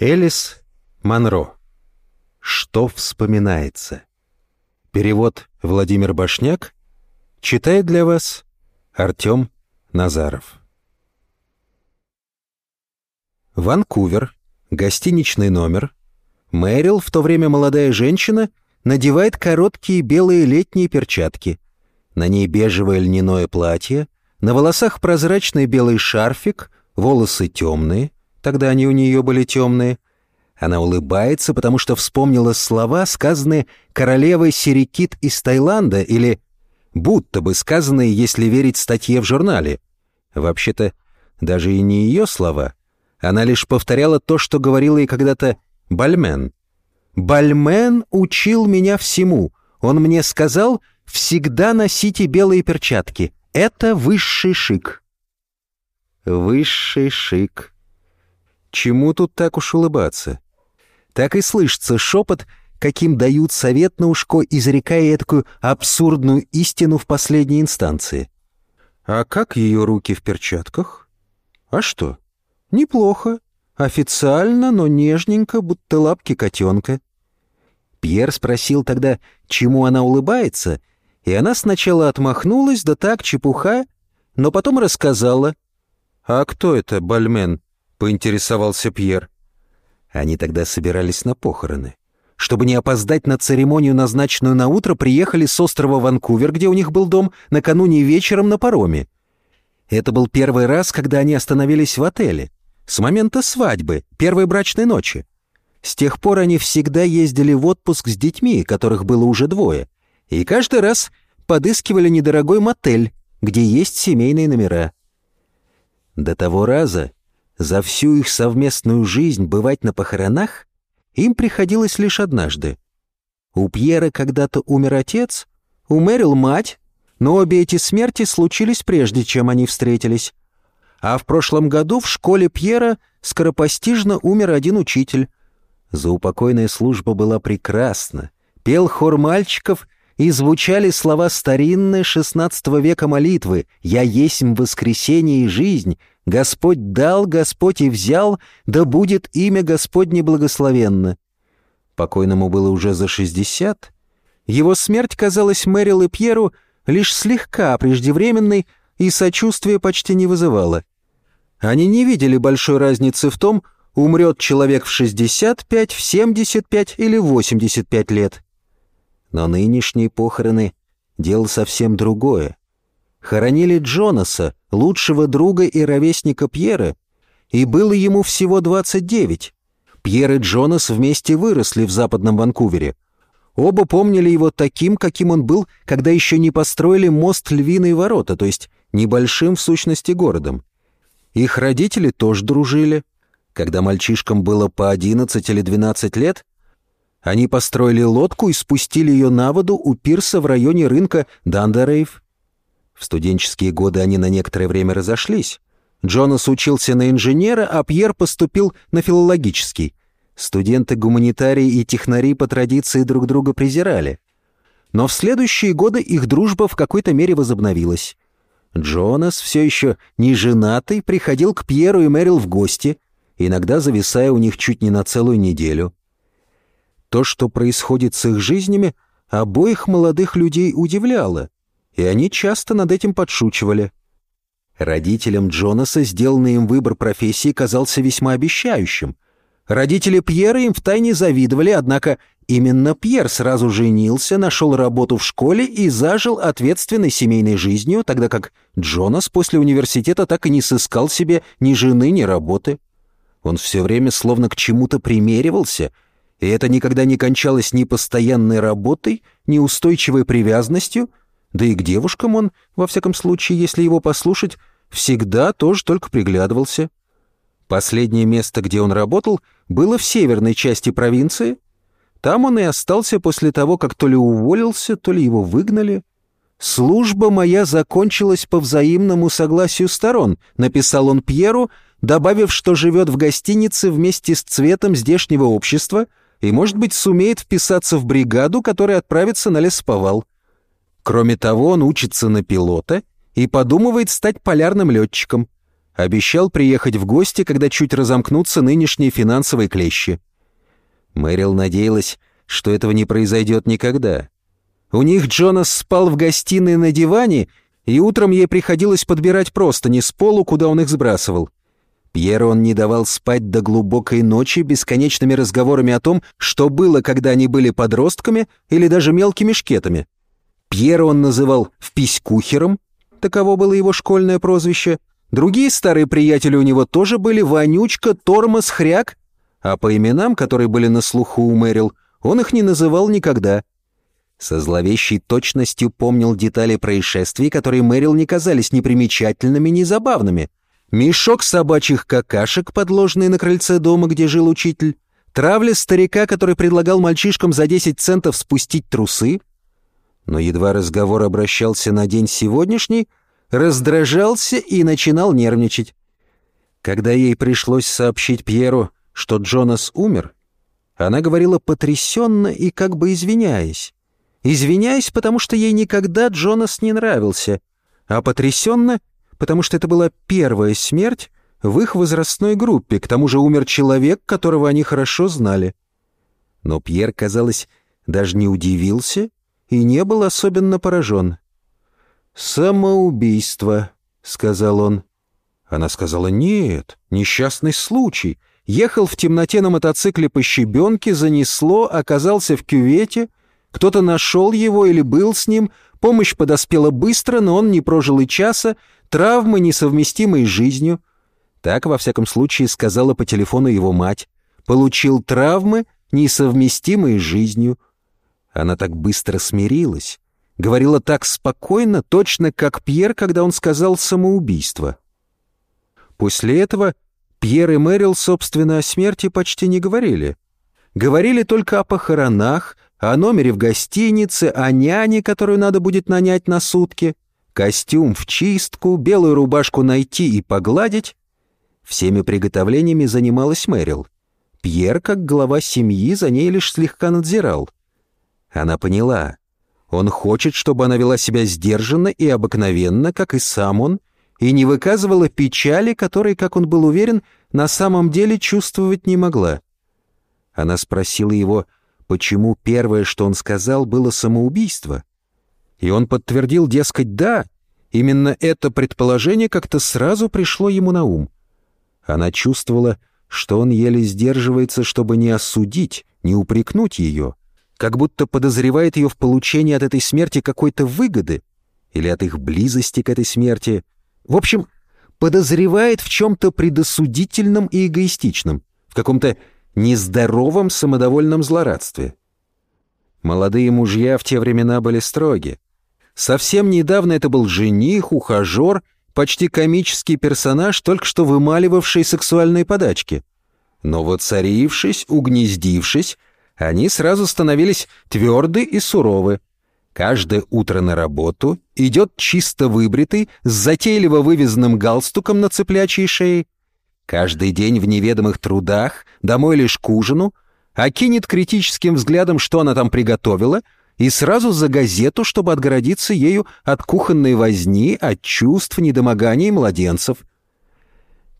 Элис Монро. Что вспоминается? Перевод Владимир Башняк. Читает для вас Артем Назаров. Ванкувер. Гостиничный номер. Мэрил, в то время молодая женщина, надевает короткие белые летние перчатки. На ней бежевое льняное платье, на волосах прозрачный белый шарфик, волосы темные, тогда они у нее были темные. Она улыбается, потому что вспомнила слова, сказанные королевой Сирикит из Таиланда или будто бы сказанные, если верить статье в журнале. Вообще-то, даже и не ее слова. Она лишь повторяла то, что говорила ей когда-то Бальмен. «Бальмен учил меня всему. Он мне сказал, всегда носите белые перчатки. Это высший шик». Высший шик. Чему тут так уж улыбаться? Так и слышится шепот, каким дают совет на ушко, изрекая такую абсурдную истину в последней инстанции. А как ее руки в перчатках? А что? Неплохо. Официально, но нежненько, будто лапки котенка. Пьер спросил тогда, чему она улыбается, и она сначала отмахнулась, да так, чепуха, но потом рассказала. «А кто это, Бальмен?» — поинтересовался Пьер. Они тогда собирались на похороны. Чтобы не опоздать на церемонию, назначенную на утро, приехали с острова Ванкувер, где у них был дом, накануне вечером на пароме. Это был первый раз, когда они остановились в отеле. С момента свадьбы, первой брачной ночи. С тех пор они всегда ездили в отпуск с детьми, которых было уже двое. И каждый раз подыскивали недорогой мотель, где есть семейные номера. До того раза за всю их совместную жизнь бывать на похоронах им приходилось лишь однажды. У Пьера когда-то умер отец, у Мэрил мать, но обе эти смерти случились прежде, чем они встретились. А в прошлом году в школе Пьера скоропостижно умер один учитель. Заупокойная служба была прекрасна. Пел хор мальчиков, и звучали слова старинной XVI века молитвы «Я есмь воскресение и жизнь», Господь дал, Господь и взял, да будет имя Господне благословенно. Покойному было уже за шестьдесят. Его смерть казалась Мэрил и Пьеру лишь слегка преждевременной и сочувствия почти не вызывала. Они не видели большой разницы в том, умрет человек в 65, в 75 или 85 лет. Но нынешние похороны — дело совсем другое хоронили Джонаса, лучшего друга и ровесника Пьера, и было ему всего 29. Пьер и Джонас вместе выросли в западном Ванкувере. Оба помнили его таким, каким он был, когда еще не построили мост Львиные ворота, то есть небольшим в сущности городом. Их родители тоже дружили. Когда мальчишкам было по 11 или 12 лет, они построили лодку и спустили ее на воду у пирса в районе рынка Дандерейв. В студенческие годы они на некоторое время разошлись. Джонас учился на инженера, а Пьер поступил на филологический. Студенты-гуманитарии и технари по традиции друг друга презирали. Но в следующие годы их дружба в какой-то мере возобновилась. Джонас, все еще не женатый, приходил к Пьеру и Мэрил в гости, иногда зависая у них чуть не на целую неделю. То, что происходит с их жизнями, обоих молодых людей удивляло и они часто над этим подшучивали. Родителям Джонаса сделанный им выбор профессии казался весьма обещающим. Родители Пьера им втайне завидовали, однако именно Пьер сразу женился, нашел работу в школе и зажил ответственной семейной жизнью, тогда как Джонас после университета так и не сыскал себе ни жены, ни работы. Он все время словно к чему-то примеривался, и это никогда не кончалось ни постоянной работой, ни устойчивой привязанностью — да и к девушкам он, во всяком случае, если его послушать, всегда тоже только приглядывался. Последнее место, где он работал, было в северной части провинции. Там он и остался после того, как то ли уволился, то ли его выгнали. «Служба моя закончилась по взаимному согласию сторон», — написал он Пьеру, добавив, что живет в гостинице вместе с цветом здешнего общества и, может быть, сумеет вписаться в бригаду, которая отправится на лесповал. Кроме того, он учится на пилота и подумывает стать полярным летчиком. Обещал приехать в гости, когда чуть разомкнутся нынешние финансовые клещи. Мэрил надеялась, что этого не произойдет никогда. У них Джонас спал в гостиной на диване, и утром ей приходилось подбирать просто не с полу, куда он их сбрасывал. Пьеру он не давал спать до глубокой ночи бесконечными разговорами о том, что было, когда они были подростками или даже мелкими шкетами. Пьера он называл «вписькухером», таково было его школьное прозвище. Другие старые приятели у него тоже были Вонючка, Тормоз, Хряк, а по именам, которые были на слуху у Мэрил, он их не называл никогда. Со зловещей точностью помнил детали происшествий, которые Мэрил не казались ни примечательными, ни забавными — мешок собачьих какашек, подложенный на крыльце дома, где жил учитель, травля старика, который предлагал мальчишкам за 10 центов спустить трусы. Но едва разговор обращался на день сегодняшний, раздражался и начинал нервничать. Когда ей пришлось сообщить Пьеру, что Джонас умер, она говорила потрясенно и как бы извиняясь. Извиняясь, потому что ей никогда Джонас не нравился, а потрясенно — потому что это была первая смерть в их возрастной группе, к тому же умер человек, которого они хорошо знали. Но Пьер, казалось, даже не удивился и не был особенно поражен. «Самоубийство», — сказал он. Она сказала, «Нет, несчастный случай. Ехал в темноте на мотоцикле по щебенке, занесло, оказался в кювете, кто-то нашел его или был с ним, помощь подоспела быстро, но он не прожил и часа, Травмы, несовместимые с жизнью. Так, во всяком случае, сказала по телефону его мать. Получил травмы, несовместимые с жизнью. Она так быстро смирилась. Говорила так спокойно, точно как Пьер, когда он сказал самоубийство. После этого Пьер и Мэрил, собственно, о смерти почти не говорили. Говорили только о похоронах, о номере в гостинице, о няне, которую надо будет нанять на сутки костюм в чистку, белую рубашку найти и погладить. Всеми приготовлениями занималась Мэрил. Пьер, как глава семьи, за ней лишь слегка надзирал. Она поняла. Он хочет, чтобы она вела себя сдержанно и обыкновенно, как и сам он, и не выказывала печали, которой, как он был уверен, на самом деле чувствовать не могла. Она спросила его, почему первое, что он сказал, было самоубийство — и он подтвердил, дескать, да, именно это предположение как-то сразу пришло ему на ум. Она чувствовала, что он еле сдерживается, чтобы не осудить, не упрекнуть ее, как будто подозревает ее в получении от этой смерти какой-то выгоды или от их близости к этой смерти. В общем, подозревает в чем-то предосудительном и эгоистичном, в каком-то нездоровом самодовольном злорадстве. Молодые мужья в те времена были строги. Совсем недавно это был жених, ухажер, почти комический персонаж, только что вымаливавший сексуальные подачки. Но воцарившись, угнездившись, они сразу становились тверды и суровы. Каждое утро на работу идет чисто выбритый, с затейливо вывязанным галстуком на цыплячьей шее. Каждый день в неведомых трудах, домой лишь к ужину, окинет критическим взглядом, что она там приготовила — и сразу за газету, чтобы отгородиться ею от кухонной возни, от чувств, недомоганий младенцев.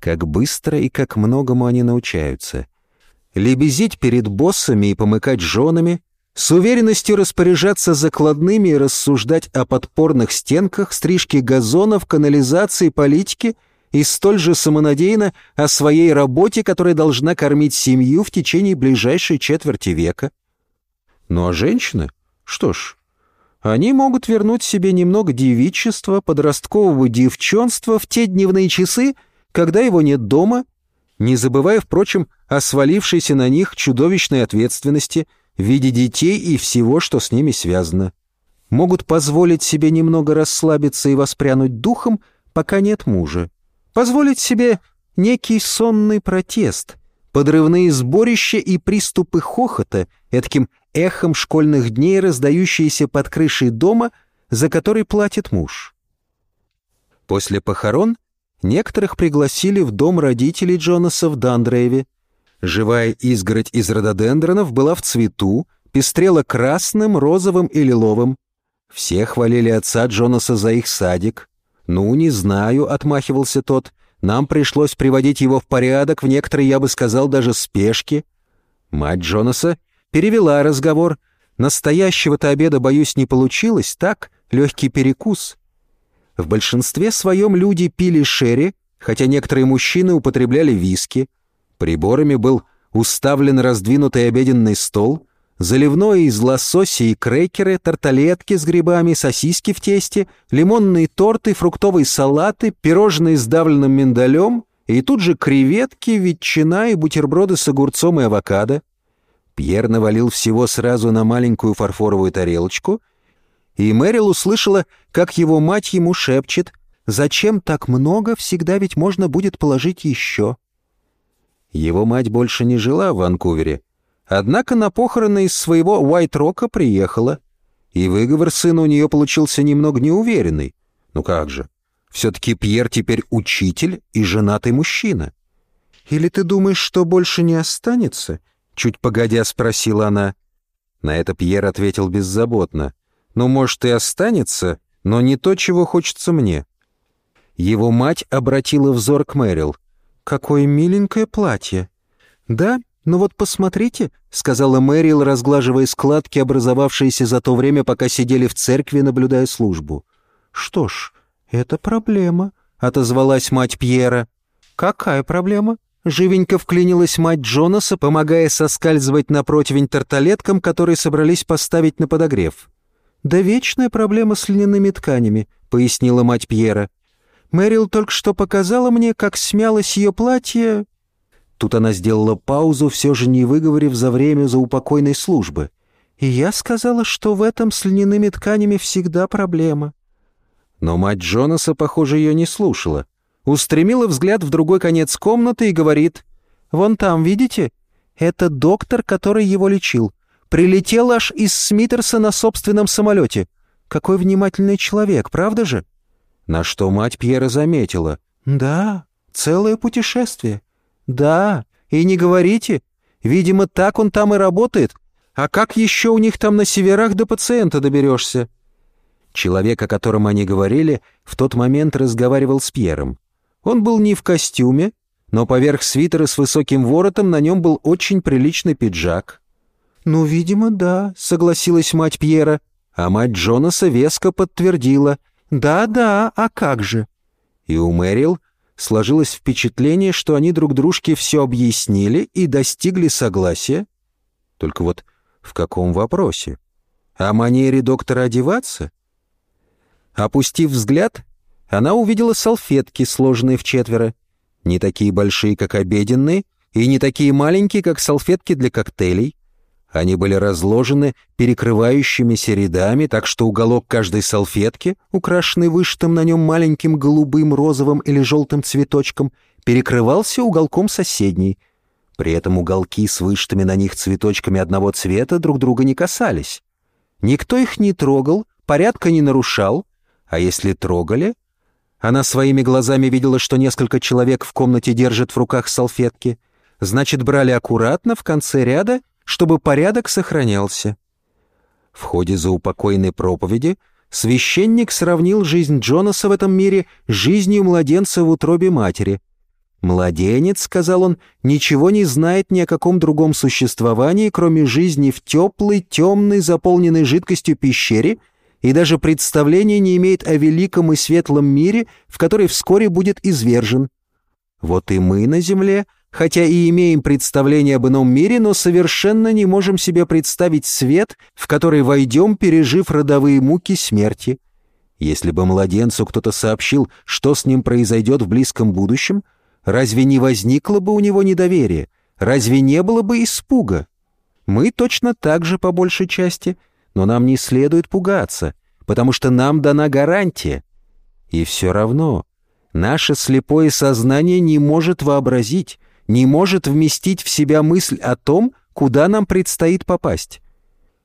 Как быстро и как многому они научаются. Лебезить перед боссами и помыкать женами, с уверенностью распоряжаться закладными и рассуждать о подпорных стенках, стрижке газонов, канализации, политике и столь же самонадеянно о своей работе, которая должна кормить семью в течение ближайшей четверти века. Ну а женщины — что ж, они могут вернуть себе немного девичества, подросткового девчонства в те дневные часы, когда его нет дома, не забывая, впрочем, о свалившейся на них чудовищной ответственности в виде детей и всего, что с ними связано. Могут позволить себе немного расслабиться и воспрянуть духом, пока нет мужа. Позволить себе некий сонный протест, подрывные сборища и приступы хохота, этким эхом школьных дней, раздающиеся под крышей дома, за который платит муж. После похорон некоторых пригласили в дом родителей Джонаса в Дандрейве. Живая изгородь из рододендронов была в цвету, пестрела красным, розовым и лиловым. Все хвалили отца Джонаса за их садик. «Ну, не знаю», — отмахивался тот, — Нам пришлось приводить его в порядок, в некоторые, я бы сказал, даже спешки. Мать Джонаса перевела разговор. Настоящего-то обеда, боюсь, не получилось, так, легкий перекус. В большинстве своем люди пили шерри, хотя некоторые мужчины употребляли виски. Приборами был уставлен раздвинутый обеденный стол, заливное из лосося и крекеры, тарталетки с грибами, сосиски в тесте, лимонные торты, фруктовые салаты, пирожные с давленным миндалем и тут же креветки, ветчина и бутерброды с огурцом и авокадо. Пьер навалил всего сразу на маленькую фарфоровую тарелочку, и Мэрил услышала, как его мать ему шепчет «Зачем так много? Всегда ведь можно будет положить еще». Его мать больше не жила в Ванкувере, однако на похороны из своего Уайт-Рока приехала, и выговор сына у нее получился немного неуверенный. Ну как же, все-таки Пьер теперь учитель и женатый мужчина. «Или ты думаешь, что больше не останется?» Чуть погодя спросила она. На это Пьер ответил беззаботно. «Ну, может, и останется, но не то, чего хочется мне». Его мать обратила взор к Мэрил. «Какое миленькое платье!» «Да, ну вот посмотрите», — сказала Мэрил, разглаживая складки, образовавшиеся за то время, пока сидели в церкви, наблюдая службу. «Что ж, это проблема», — отозвалась мать Пьера. «Какая проблема?» Живенько вклинилась мать Джонаса, помогая соскальзывать на противень тарталеткам, которые собрались поставить на подогрев. «Да вечная проблема с льняными тканями», — пояснила мать Пьера. «Мэрил только что показала мне, как смялось ее платье...» Тут она сделала паузу, все же не выговорив за время заупокойной службы. «И я сказала, что в этом с льняными тканями всегда проблема». Но мать Джонаса, похоже, ее не слушала устремила взгляд в другой конец комнаты и говорит, «Вон там, видите? Это доктор, который его лечил. Прилетел аж из Смитерса на собственном самолете. Какой внимательный человек, правда же?» На что мать Пьера заметила, «Да, целое путешествие. Да, и не говорите. Видимо, так он там и работает. А как еще у них там на северах до пациента доберешься?» Человек, о котором они говорили, в тот момент разговаривал с Пьером. Он был не в костюме, но поверх свитера с высоким воротом на нем был очень приличный пиджак. «Ну, видимо, да», — согласилась мать Пьера, а мать Джонаса веско подтвердила. «Да-да, а как же?» И у Мэрил сложилось впечатление, что они друг дружке все объяснили и достигли согласия. Только вот в каком вопросе? О манере доктора одеваться? Опустив взгляд, она увидела салфетки, сложенные в четверо. Не такие большие, как обеденные, и не такие маленькие, как салфетки для коктейлей. Они были разложены перекрывающимися рядами, так что уголок каждой салфетки, украшенный вышитым на нем маленьким голубым, розовым или желтым цветочком, перекрывался уголком соседней. При этом уголки с вышитыми на них цветочками одного цвета друг друга не касались. Никто их не трогал, порядка не нарушал, а если трогали, она своими глазами видела, что несколько человек в комнате держат в руках салфетки. Значит, брали аккуратно в конце ряда, чтобы порядок сохранялся. В ходе заупокойной проповеди священник сравнил жизнь Джонаса в этом мире с жизнью младенца в утробе матери. «Младенец», — сказал он, — «ничего не знает ни о каком другом существовании, кроме жизни в теплой, темной, заполненной жидкостью пещере, и даже представления не имеет о великом и светлом мире, в который вскоре будет извержен. Вот и мы на Земле, хотя и имеем представление об ином мире, но совершенно не можем себе представить свет, в который войдем, пережив родовые муки смерти. Если бы младенцу кто-то сообщил, что с ним произойдет в близком будущем, разве не возникло бы у него недоверие? Разве не было бы испуга? Мы точно так же, по большей части — но нам не следует пугаться, потому что нам дана гарантия. И все равно наше слепое сознание не может вообразить, не может вместить в себя мысль о том, куда нам предстоит попасть.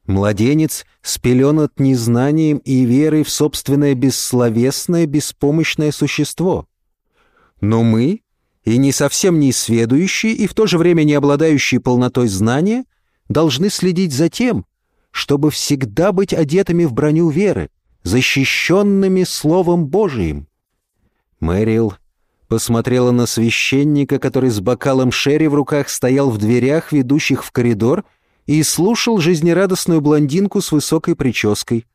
Младенец спеленат незнанием и верой в собственное бессловесное, беспомощное существо. Но мы, и не совсем не сведущие, и в то же время не обладающие полнотой знания, должны следить за тем, чтобы всегда быть одетыми в броню веры, защищенными Словом Божиим. Мэрил посмотрела на священника, который с бокалом шерри в руках стоял в дверях, ведущих в коридор, и слушал жизнерадостную блондинку с высокой прической.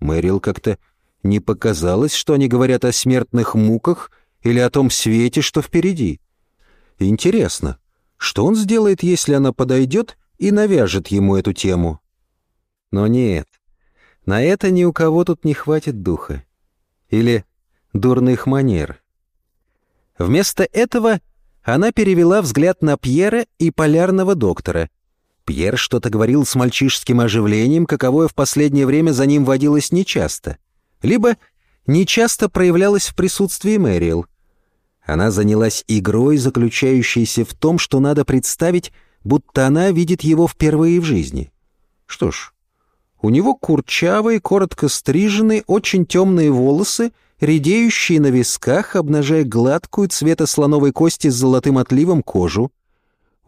Мэрил как-то не показалось, что они говорят о смертных муках или о том свете, что впереди. Интересно, что он сделает, если она подойдет и навяжет ему эту тему? Но нет, на это ни у кого тут не хватит духа. Или дурных манер. Вместо этого она перевела взгляд на Пьера и полярного доктора. Пьер что-то говорил с мальчишеским оживлением, каковое в последнее время за ним водилось нечасто. Либо нечасто проявлялось в присутствии Мэриэл. Она занялась игрой, заключающейся в том, что надо представить, будто она видит его впервые в жизни. Что ж, у него курчавые, коротко стриженные, очень темные волосы, редеющие на висках, обнажая гладкую цвета слоновой кости с золотым отливом кожу.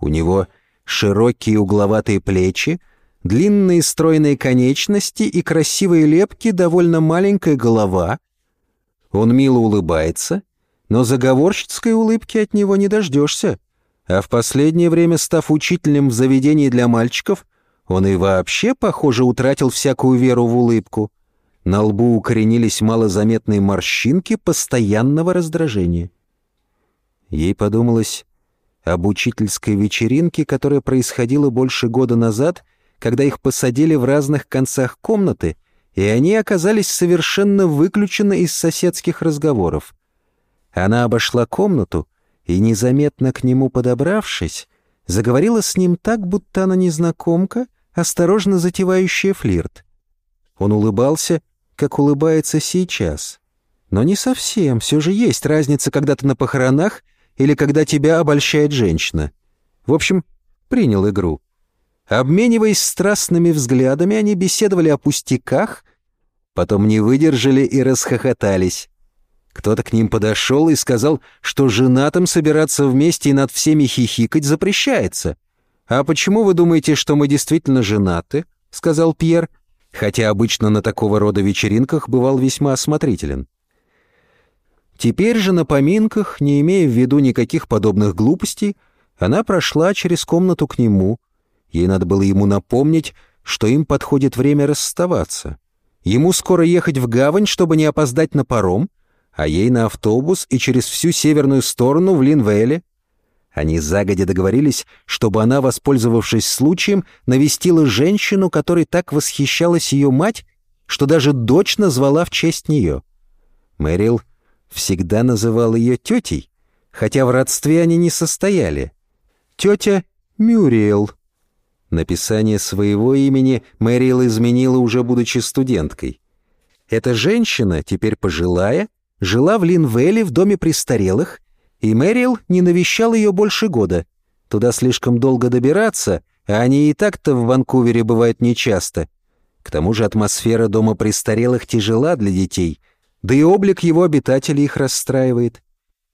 У него широкие угловатые плечи, длинные стройные конечности и красивые лепки, довольно маленькая голова. Он мило улыбается, но заговорщицкой улыбки от него не дождешься. А в последнее время, став учителем в заведении для мальчиков, он и вообще, похоже, утратил всякую веру в улыбку. На лбу укоренились малозаметные морщинки постоянного раздражения. Ей подумалось об учительской вечеринке, которая происходила больше года назад, когда их посадили в разных концах комнаты, и они оказались совершенно выключены из соседских разговоров. Она обошла комнату и, незаметно к нему подобравшись, заговорила с ним так, будто она незнакомка, осторожно затевающая флирт. Он улыбался как улыбается сейчас. Но не совсем, все же есть разница, когда ты на похоронах или когда тебя обольщает женщина. В общем, принял игру. Обмениваясь страстными взглядами, они беседовали о пустяках, потом не выдержали и расхохотались. Кто-то к ним подошел и сказал, что женатым собираться вместе и над всеми хихикать запрещается. «А почему вы думаете, что мы действительно женаты?» — сказал Пьер хотя обычно на такого рода вечеринках бывал весьма осмотрителен. Теперь же на поминках, не имея в виду никаких подобных глупостей, она прошла через комнату к нему. Ей надо было ему напомнить, что им подходит время расставаться. Ему скоро ехать в гавань, чтобы не опоздать на паром, а ей на автобус и через всю северную сторону в Линвейле — они загодя договорились, чтобы она, воспользовавшись случаем, навестила женщину, которой так восхищалась ее мать, что даже дочь назвала в честь нее. Мэрил всегда называл ее тетей, хотя в родстве они не состояли. Тетя Мюриэл. Написание своего имени Мэрил изменила уже будучи студенткой. Эта женщина, теперь пожилая, жила в Линвелле в доме престарелых и Мэрил не навещал ее больше года. Туда слишком долго добираться, а они и так-то в Ванкувере бывают нечасто. К тому же атмосфера дома престарелых тяжела для детей, да и облик его обитателей их расстраивает.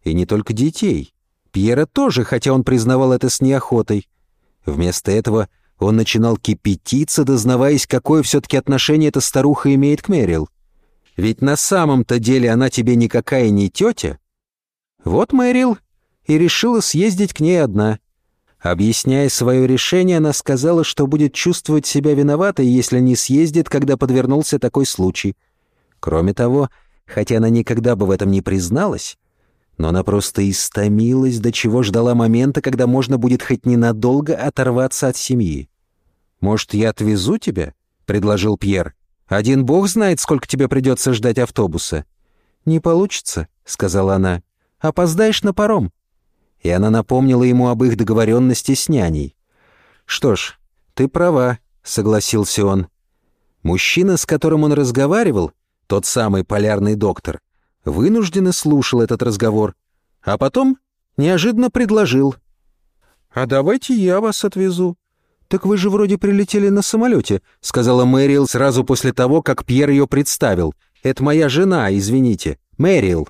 И не только детей. Пьера тоже, хотя он признавал это с неохотой. Вместо этого он начинал кипятиться, дознаваясь, какое все-таки отношение эта старуха имеет к Мэрил. Ведь на самом-то деле она тебе никакая не тетя, вот Мэрил и решила съездить к ней одна. Объясняя свое решение, она сказала, что будет чувствовать себя виноватой, если не съездит, когда подвернулся такой случай. Кроме того, хотя она никогда бы в этом не призналась, но она просто истомилась, до чего ждала момента, когда можно будет хоть ненадолго оторваться от семьи. «Может, я отвезу тебя?» — предложил Пьер. «Один бог знает, сколько тебе придется ждать автобуса». «Не получится», — сказала она. Опоздаешь на паром». И она напомнила ему об их договоренности с няней. «Что ж, ты права», — согласился он. Мужчина, с которым он разговаривал, тот самый полярный доктор, вынужденно слушал этот разговор, а потом неожиданно предложил. «А давайте я вас отвезу». «Так вы же вроде прилетели на самолете», — сказала Мэрил сразу после того, как Пьер ее представил. «Это моя жена, извините, Мэрил».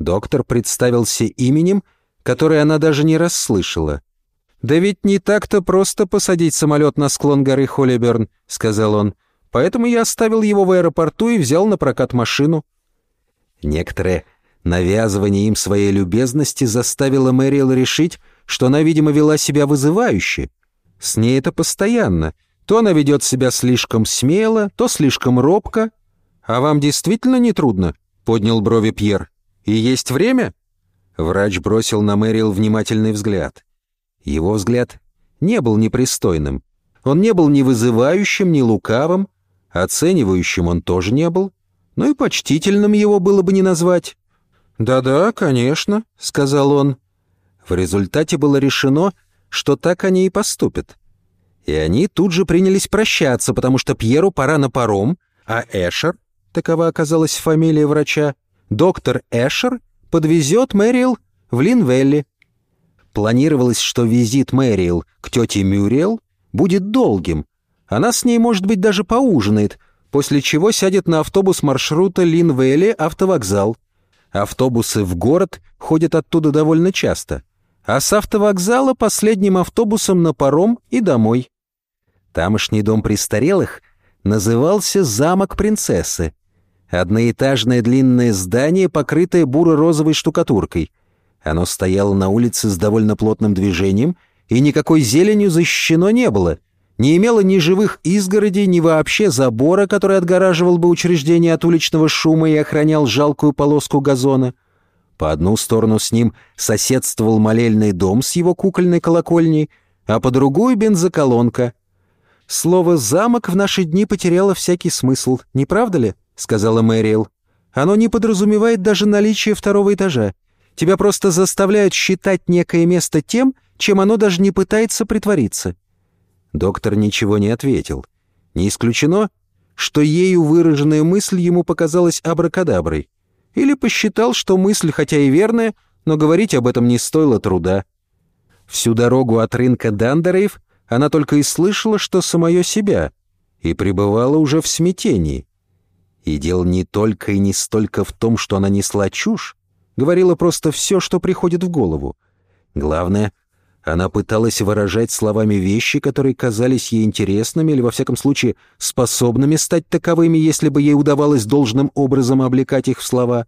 Доктор представился именем, которое она даже не расслышала. «Да ведь не так-то просто посадить самолет на склон горы Холлиберн», — сказал он. «Поэтому я оставил его в аэропорту и взял на прокат машину». Некоторые Навязывание им своей любезности заставило Мэриэл решить, что она, видимо, вела себя вызывающе. С ней это постоянно. То она ведет себя слишком смело, то слишком робко. «А вам действительно не трудно?» — поднял брови Пьер. «И есть время?» Врач бросил на Мэрил внимательный взгляд. Его взгляд не был непристойным. Он не был ни вызывающим, ни лукавым, оценивающим он тоже не был, но и почтительным его было бы не назвать. «Да-да, конечно», — сказал он. В результате было решено, что так они и поступят. И они тут же принялись прощаться, потому что Пьеру пора на паром, а Эшер, такова оказалась фамилия врача, доктор Эшер подвезет Мэрил в Линвелли. Планировалось, что визит Мэрил к тете Мюрриел будет долгим. Она с ней, может быть, даже поужинает, после чего сядет на автобус маршрута Линвелли-автовокзал. Автобусы в город ходят оттуда довольно часто, а с автовокзала последним автобусом на паром и домой. Тамошний дом престарелых назывался «Замок принцессы», Одноэтажное длинное здание, покрытое буро-розовой штукатуркой. Оно стояло на улице с довольно плотным движением, и никакой зеленью защищено не было. Не имело ни живых изгородей, ни вообще забора, который отгораживал бы учреждение от уличного шума и охранял жалкую полоску газона. По одну сторону с ним соседствовал молельный дом с его кукольной колокольней, а по другую — бензоколонка. Слово «замок» в наши дни потеряло всякий смысл, не правда ли? Сказала Мэриэл. «Оно не подразумевает даже наличие второго этажа. Тебя просто заставляют считать некое место тем, чем оно даже не пытается притвориться». Доктор ничего не ответил. Не исключено, что ею выраженная мысль ему показалась абракадаброй. Или посчитал, что мысль, хотя и верная, но говорить об этом не стоило труда. Всю дорогу от рынка Дандереев она только и слышала, что самое себя, и пребывала уже в смятении. И дело не только и не столько в том, что она несла чушь, говорила просто все, что приходит в голову. Главное, она пыталась выражать словами вещи, которые казались ей интересными или, во всяком случае, способными стать таковыми, если бы ей удавалось должным образом облекать их в слова.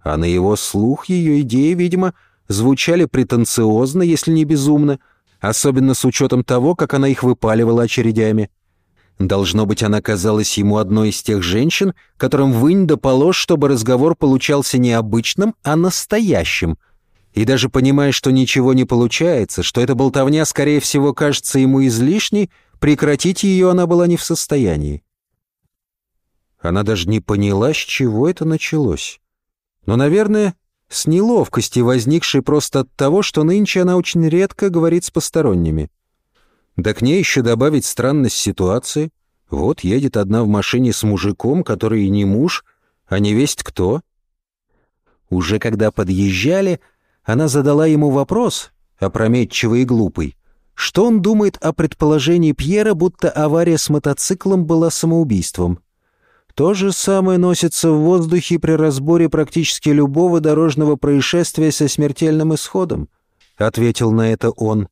А на его слух ее идеи, видимо, звучали претенциозно, если не безумно, особенно с учетом того, как она их выпаливала очередями. Должно быть, она казалась ему одной из тех женщин, которым вынь да положь, чтобы разговор получался не обычным, а настоящим. И даже понимая, что ничего не получается, что эта болтовня, скорее всего, кажется ему излишней, прекратить ее она была не в состоянии. Она даже не поняла, с чего это началось. Но, наверное, с неловкости, возникшей просто от того, что нынче она очень редко говорит с посторонними. Да к ней еще добавить странность ситуации. Вот едет одна в машине с мужиком, который не муж, а не весть кто. Уже когда подъезжали, она задала ему вопрос, опрометчивый и глупый, что он думает о предположении Пьера, будто авария с мотоциклом была самоубийством. То же самое носится в воздухе при разборе практически любого дорожного происшествия со смертельным исходом, ответил на это он.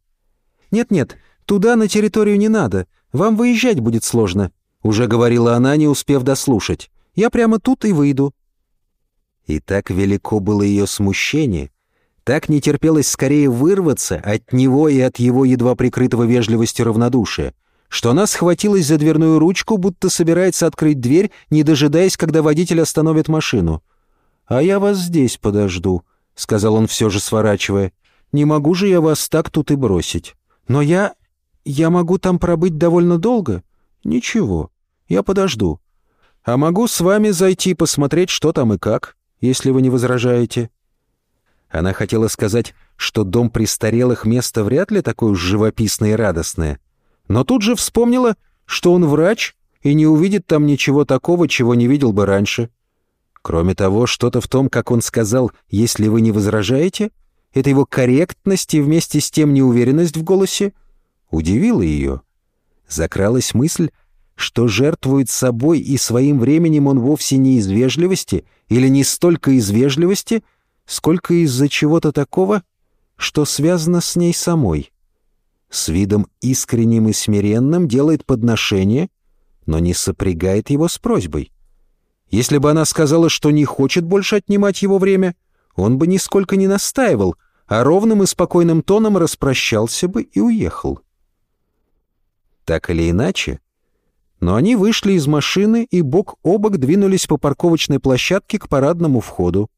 Нет-нет, «Туда, на территорию, не надо. Вам выезжать будет сложно», — уже говорила она, не успев дослушать. «Я прямо тут и выйду». И так велико было ее смущение, так не терпелось скорее вырваться от него и от его едва прикрытого вежливостью равнодушия, что она схватилась за дверную ручку, будто собирается открыть дверь, не дожидаясь, когда водитель остановит машину. «А я вас здесь подожду», — сказал он все же сворачивая. «Не могу же я вас так тут и бросить. Но я...» «Я могу там пробыть довольно долго?» «Ничего, я подожду. А могу с вами зайти посмотреть, что там и как, если вы не возражаете». Она хотела сказать, что дом престарелых место вряд ли такое уж живописное и радостное, но тут же вспомнила, что он врач и не увидит там ничего такого, чего не видел бы раньше. Кроме того, что-то в том, как он сказал «если вы не возражаете», это его корректность и вместе с тем неуверенность в голосе удивило ее. Закралась мысль, что жертвует собой и своим временем он вовсе не из вежливости или не столько из вежливости, сколько из-за чего-то такого, что связано с ней самой. С видом искренним и смиренным делает подношение, но не сопрягает его с просьбой. Если бы она сказала, что не хочет больше отнимать его время, он бы нисколько не настаивал, а ровным и спокойным тоном распрощался бы и уехал. Так или иначе, но они вышли из машины и бок о бок двинулись по парковочной площадке к парадному входу.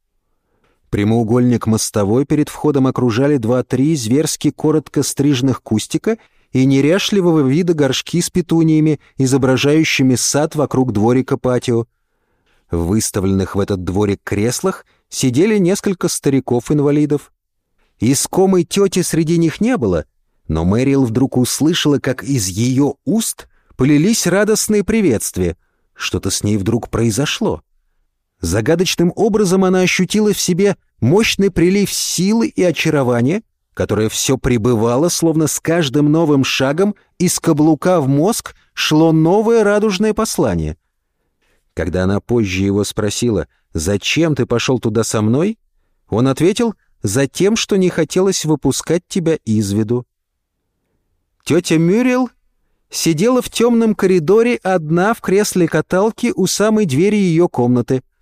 Прямоугольник мостовой перед входом окружали два-три зверски коротко стриженных кустика и неряшливого вида горшки с петуниями, изображающими сад вокруг дворика патио. В выставленных в этот дворик креслах сидели несколько стариков-инвалидов. Искомой тети среди них не было, но Мэрил вдруг услышала, как из ее уст полились радостные приветствия. Что-то с ней вдруг произошло. Загадочным образом она ощутила в себе мощный прилив силы и очарования, которое все пребывало, словно с каждым новым шагом из каблука в мозг шло новое радужное послание. Когда она позже его спросила, «Зачем ты пошел туда со мной?», он ответил, «За тем, что не хотелось выпускать тебя из виду». Тетя Мюррел сидела в темном коридоре одна в кресле каталки у самой двери ее комнаты —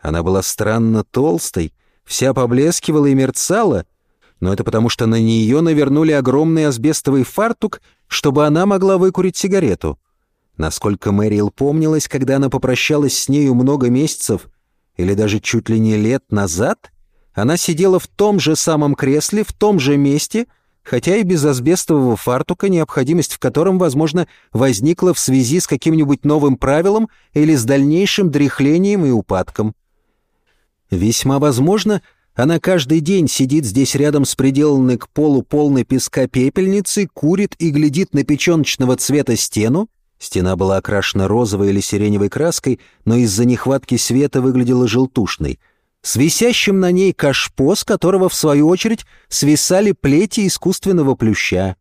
она была странно толстой, вся поблескивала и мерцала, но это потому, что на нее навернули огромный асбестовый фартук, чтобы она могла выкурить сигарету. Насколько Мэрил помнилась, когда она попрощалась с нею много месяцев или даже чуть ли не лет назад, она сидела в том же самом кресле, в том же месте, хотя и без асбестового фартука, необходимость в котором, возможно, возникла в связи с каким-нибудь новым правилом или с дальнейшим дряхлением и упадком. Весьма возможно, она каждый день сидит здесь рядом с приделанной к полу полной песка пепельницей, курит и глядит на печеночного цвета стену. Стена была окрашена розовой или сиреневой краской, но из-за нехватки света выглядела желтушной. С висящим на ней кашпо, с которого, в свою очередь, свисали плети искусственного плюща.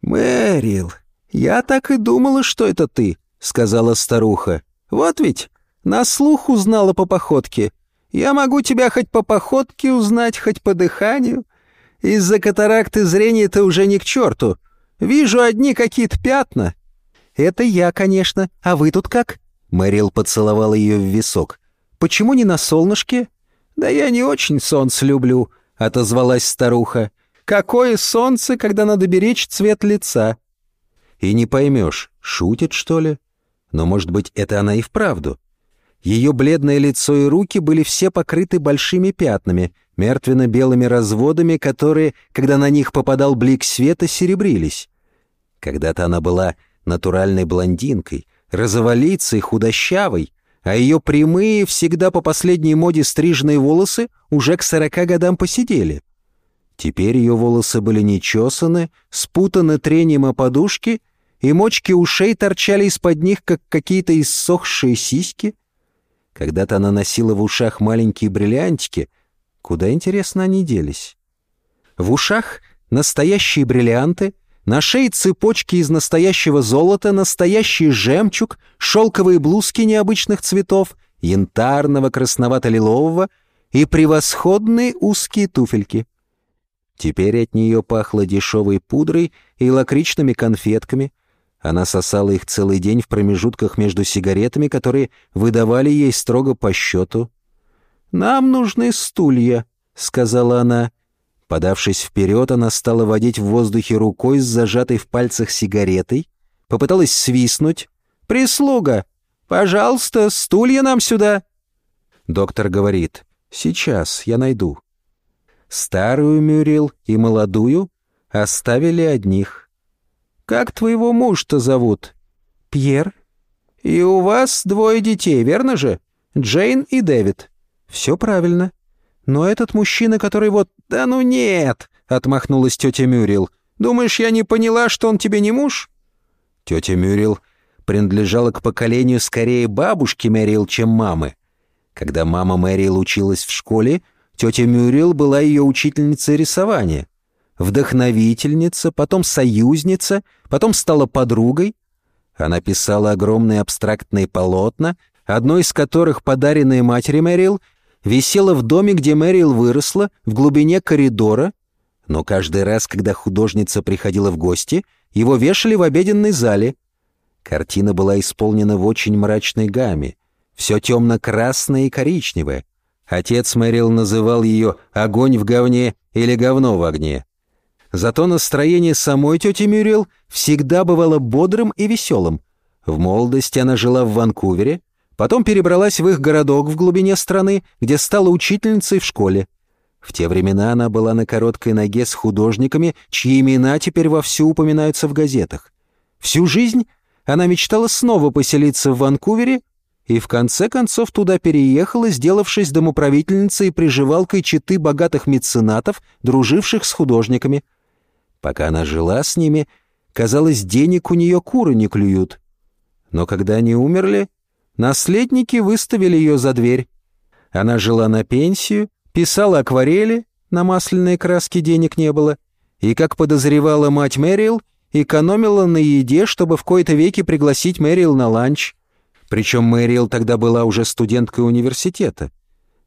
«Мэрил, я так и думала, что это ты», — сказала старуха. «Вот ведь, на слух узнала по походке. Я могу тебя хоть по походке узнать, хоть по дыханию. Из-за катаракты зрения-то уже не к черту. Вижу одни какие-то пятна». «Это я, конечно. А вы тут как?» Мэрил поцеловал ее в висок. «Почему не на солнышке?» «Да я не очень солнце люблю», — отозвалась старуха. «Какое солнце, когда надо беречь цвет лица?» И не поймешь, шутит, что ли? Но, может быть, это она и вправду. Ее бледное лицо и руки были все покрыты большими пятнами, мертвенно-белыми разводами, которые, когда на них попадал блик света, серебрились. Когда-то она была натуральной блондинкой, розоволицей, худощавой, а ее прямые, всегда по последней моде стриженные волосы уже к сорока годам посидели. Теперь ее волосы были нечесаны, спутаны трением о подушки, и мочки ушей торчали из-под них, как какие-то иссохшие сиськи — когда-то она носила в ушах маленькие бриллиантики. Куда, интересно, они делись? В ушах настоящие бриллианты, на шее цепочки из настоящего золота, настоящий жемчуг, шелковые блузки необычных цветов, янтарного, красновато-лилового и превосходные узкие туфельки. Теперь от нее пахло дешевой пудрой и лакричными конфетками, она сосала их целый день в промежутках между сигаретами, которые выдавали ей строго по счету. «Нам нужны стулья», — сказала она. Подавшись вперед, она стала водить в воздухе рукой с зажатой в пальцах сигаретой, попыталась свистнуть. «Прислуга! Пожалуйста, стулья нам сюда!» Доктор говорит, «Сейчас, я найду». Старую Мюрил и молодую оставили одних. Как твоего муж-то зовут?» «Пьер». «И у вас двое детей, верно же? Джейн и Дэвид». «Все правильно. Но этот мужчина, который вот...» «Да ну нет!» — отмахнулась тетя Мюрил. «Думаешь, я не поняла, что он тебе не муж?» Тетя Мюрил принадлежала к поколению скорее бабушки Мэрил, чем мамы. Когда мама Мэрил училась в школе, тетя Мюрил была ее учительницей рисования вдохновительница, потом союзница, потом стала подругой. Она писала огромные абстрактные полотна, одно из которых, подаренное матери Мэрил, висело в доме, где Мэрил выросла, в глубине коридора, но каждый раз, когда художница приходила в гости, его вешали в обеденной зале. Картина была исполнена в очень мрачной гамме, все темно-красное и коричневое. Отец Мэрил называл ее «огонь в говне» или «говно в огне». Зато настроение самой тети Мюрил всегда бывало бодрым и веселым. В молодости она жила в Ванкувере, потом перебралась в их городок в глубине страны, где стала учительницей в школе. В те времена она была на короткой ноге с художниками, чьи имена теперь вовсю упоминаются в газетах. Всю жизнь она мечтала снова поселиться в Ванкувере и в конце концов туда переехала, сделавшись домоправительницей и приживалкой четы богатых меценатов, друживших с художниками. Пока она жила с ними, казалось, денег у нее куры не клюют. Но когда они умерли, наследники выставили ее за дверь. Она жила на пенсию, писала акварели, на масляные краски денег не было, и, как подозревала мать Мэрил, экономила на еде, чтобы в кои-то веки пригласить Мэрил на ланч. Причем Мэрил тогда была уже студенткой университета.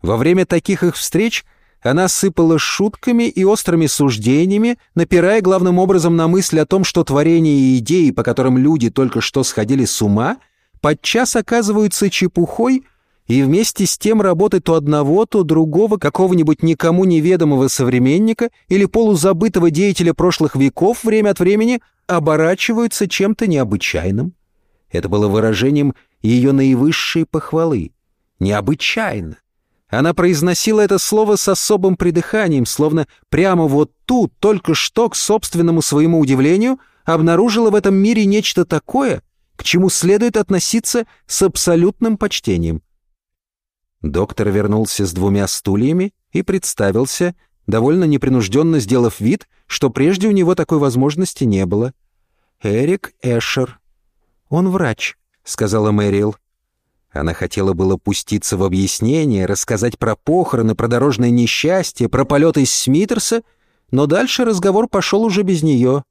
Во время таких их встреч она сыпала шутками и острыми суждениями, напирая главным образом на мысль о том, что творения и идеи, по которым люди только что сходили с ума, подчас оказываются чепухой — и вместе с тем работы то одного, то другого какого-нибудь никому неведомого современника или полузабытого деятеля прошлых веков время от времени оборачиваются чем-то необычайным. Это было выражением ее наивысшей похвалы. Необычайно. Она произносила это слово с особым придыханием, словно прямо вот тут, только что, к собственному своему удивлению, обнаружила в этом мире нечто такое, к чему следует относиться с абсолютным почтением. Доктор вернулся с двумя стульями и представился, довольно непринужденно сделав вид, что прежде у него такой возможности не было. «Эрик Эшер». «Он врач», — сказала Мэрил. Она хотела было пуститься в объяснение, рассказать про похороны, про дорожное несчастье, про полеты из Смитерса, но дальше разговор пошел уже без нее.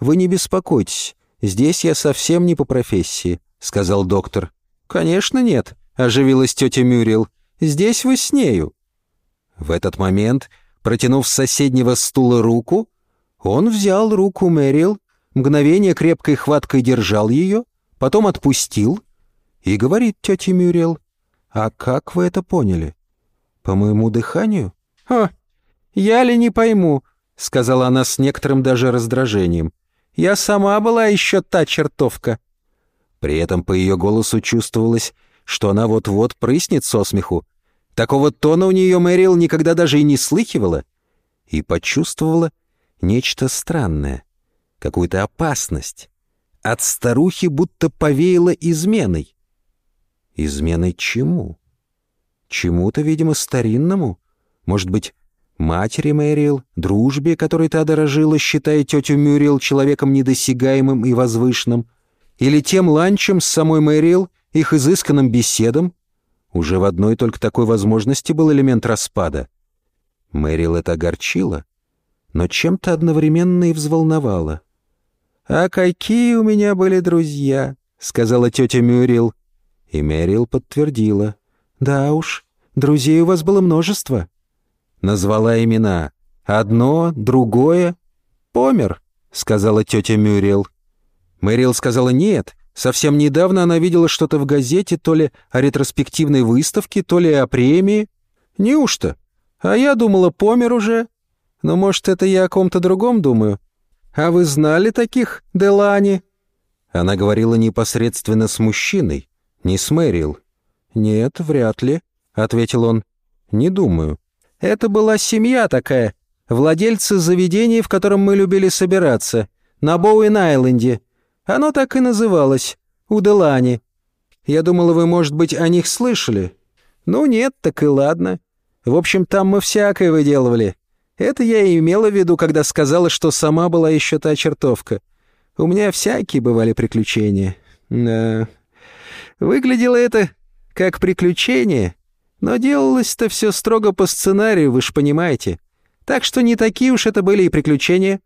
«Вы не беспокойтесь, здесь я совсем не по профессии», — сказал доктор. «Конечно нет», оживилась тетя Мюрил. «Здесь вы с нею». В этот момент, протянув с соседнего стула руку, он взял руку Мэрил, мгновение крепкой хваткой держал ее, потом отпустил и говорит тете Мюрил, «А как вы это поняли? По моему дыханию?» «О, я ли не пойму», — сказала она с некоторым даже раздражением. «Я сама была еще та чертовка». При этом по ее голосу чувствовалось, что она вот-вот прыснет со смеху. Такого тона у нее Мэрил никогда даже и не слыхивала. И почувствовала нечто странное, какую-то опасность. От старухи будто повеяло изменой. Изменой чему? Чему-то, видимо, старинному. Может быть, матери Мэрил, дружбе, которой та дорожила, считая тетю Мюрил человеком недосягаемым и возвышенным, или тем ланчем с самой Мэрил, их изысканным беседам, уже в одной только такой возможности был элемент распада. Мэрил это огорчило, но чем-то одновременно и взволновало. «А какие у меня были друзья!» — сказала тетя Мюрил. И Мэрил подтвердила. «Да уж, друзей у вас было множество». Назвала имена. «Одно, другое. Помер», — сказала тетя Мюрил. Мэрил сказала «нет», Совсем недавно она видела что-то в газете, то ли о ретроспективной выставке, то ли о премии. Неужто? А я думала, помер уже. Но, может, это я о ком-то другом думаю? А вы знали таких, Делани?» Она говорила непосредственно с мужчиной, не с Мэрил. «Нет, вряд ли», — ответил он. «Не думаю. Это была семья такая, владельцы заведения, в котором мы любили собираться, на Боуэн-Айленде. Оно так и называлось. Уделани. Я думала, вы, может быть, о них слышали. Ну нет, так и ладно. В общем, там мы всякое выделывали. Это я и имела в виду, когда сказала, что сама была еще та чертовка. У меня всякие бывали приключения. Да. Выглядело это как приключение, но делалось-то все строго по сценарию, вы ж понимаете. Так что не такие уж это были и приключения.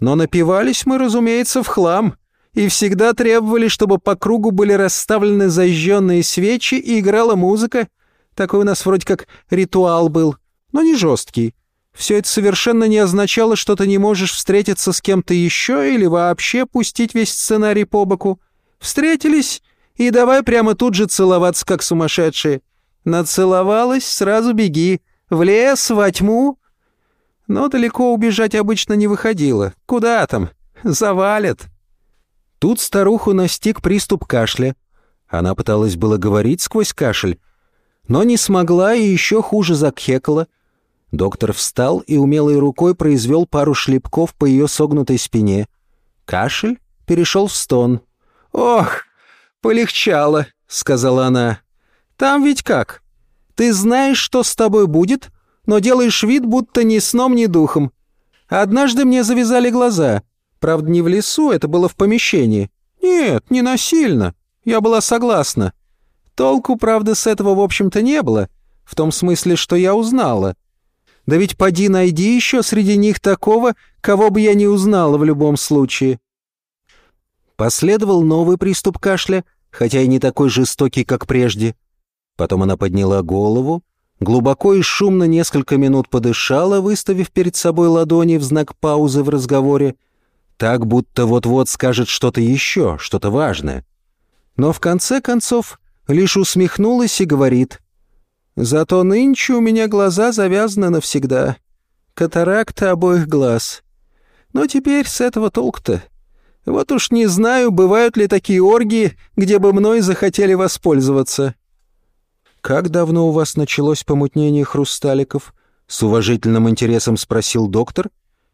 Но напивались мы, разумеется, в хлам и всегда требовали, чтобы по кругу были расставлены зажженные свечи и играла музыка. Такой у нас вроде как ритуал был, но не жесткий. Все это совершенно не означало, что ты не можешь встретиться с кем-то еще или вообще пустить весь сценарий по боку. Встретились, и давай прямо тут же целоваться, как сумасшедшие. Нацеловалась, сразу беги. В лес, во тьму. Но далеко убежать обычно не выходило. Куда там? Завалят. Тут старуху настиг приступ кашля. Она пыталась было говорить сквозь кашель, но не смогла и еще хуже закхекала. Доктор встал и умелой рукой произвел пару шлепков по ее согнутой спине. Кашель перешел в стон. «Ох, полегчало», — сказала она. «Там ведь как? Ты знаешь, что с тобой будет, но делаешь вид, будто ни сном, ни духом. Однажды мне завязали глаза. Правда, не в лесу, это было в помещении. Нет, не насильно. Я была согласна. Толку, правда, с этого, в общем-то, не было. В том смысле, что я узнала. Да ведь поди найди еще среди них такого, кого бы я не узнала в любом случае. Последовал новый приступ кашля, хотя и не такой жестокий, как прежде. Потом она подняла голову, глубоко и шумно несколько минут подышала, выставив перед собой ладони в знак паузы в разговоре, так, будто вот-вот скажет что-то еще, что-то важное. Но в конце концов лишь усмехнулась и говорит, «Зато нынче у меня глаза завязаны навсегда. Катаракта обоих глаз. Но теперь с этого толк-то. Вот уж не знаю, бывают ли такие оргии, где бы мной захотели воспользоваться». «Как давно у вас началось помутнение хрусталиков?» — с уважительным интересом спросил доктор.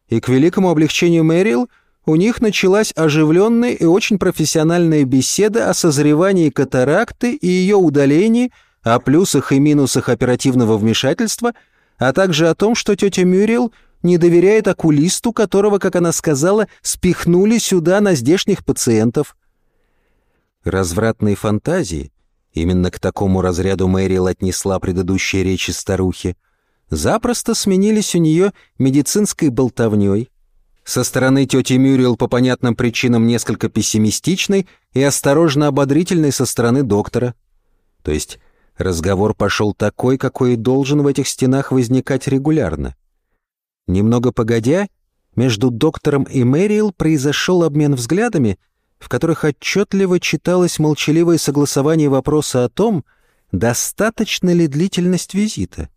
И к великому облегчению Мэрил у них началась оживленная и очень профессиональная беседа о созревании катаракты и ее удалении, о плюсах и минусах оперативного вмешательства, а также о том, что тетя Мюрил не доверяет окулисту, которого, как она сказала, спихнули сюда на здешних пациентов. Развратные фантазии, именно к такому разряду Мэрил отнесла предыдущие речи старухи, запросто сменились у нее медицинской болтовней, со стороны тети Мюрил по понятным причинам несколько пессимистичной и осторожно ободрительной со стороны доктора. То есть разговор пошел такой, какой и должен в этих стенах возникать регулярно. Немного погодя, между доктором и Мэрил произошел обмен взглядами, в которых отчетливо читалось молчаливое согласование вопроса о том, достаточно ли длительность визита.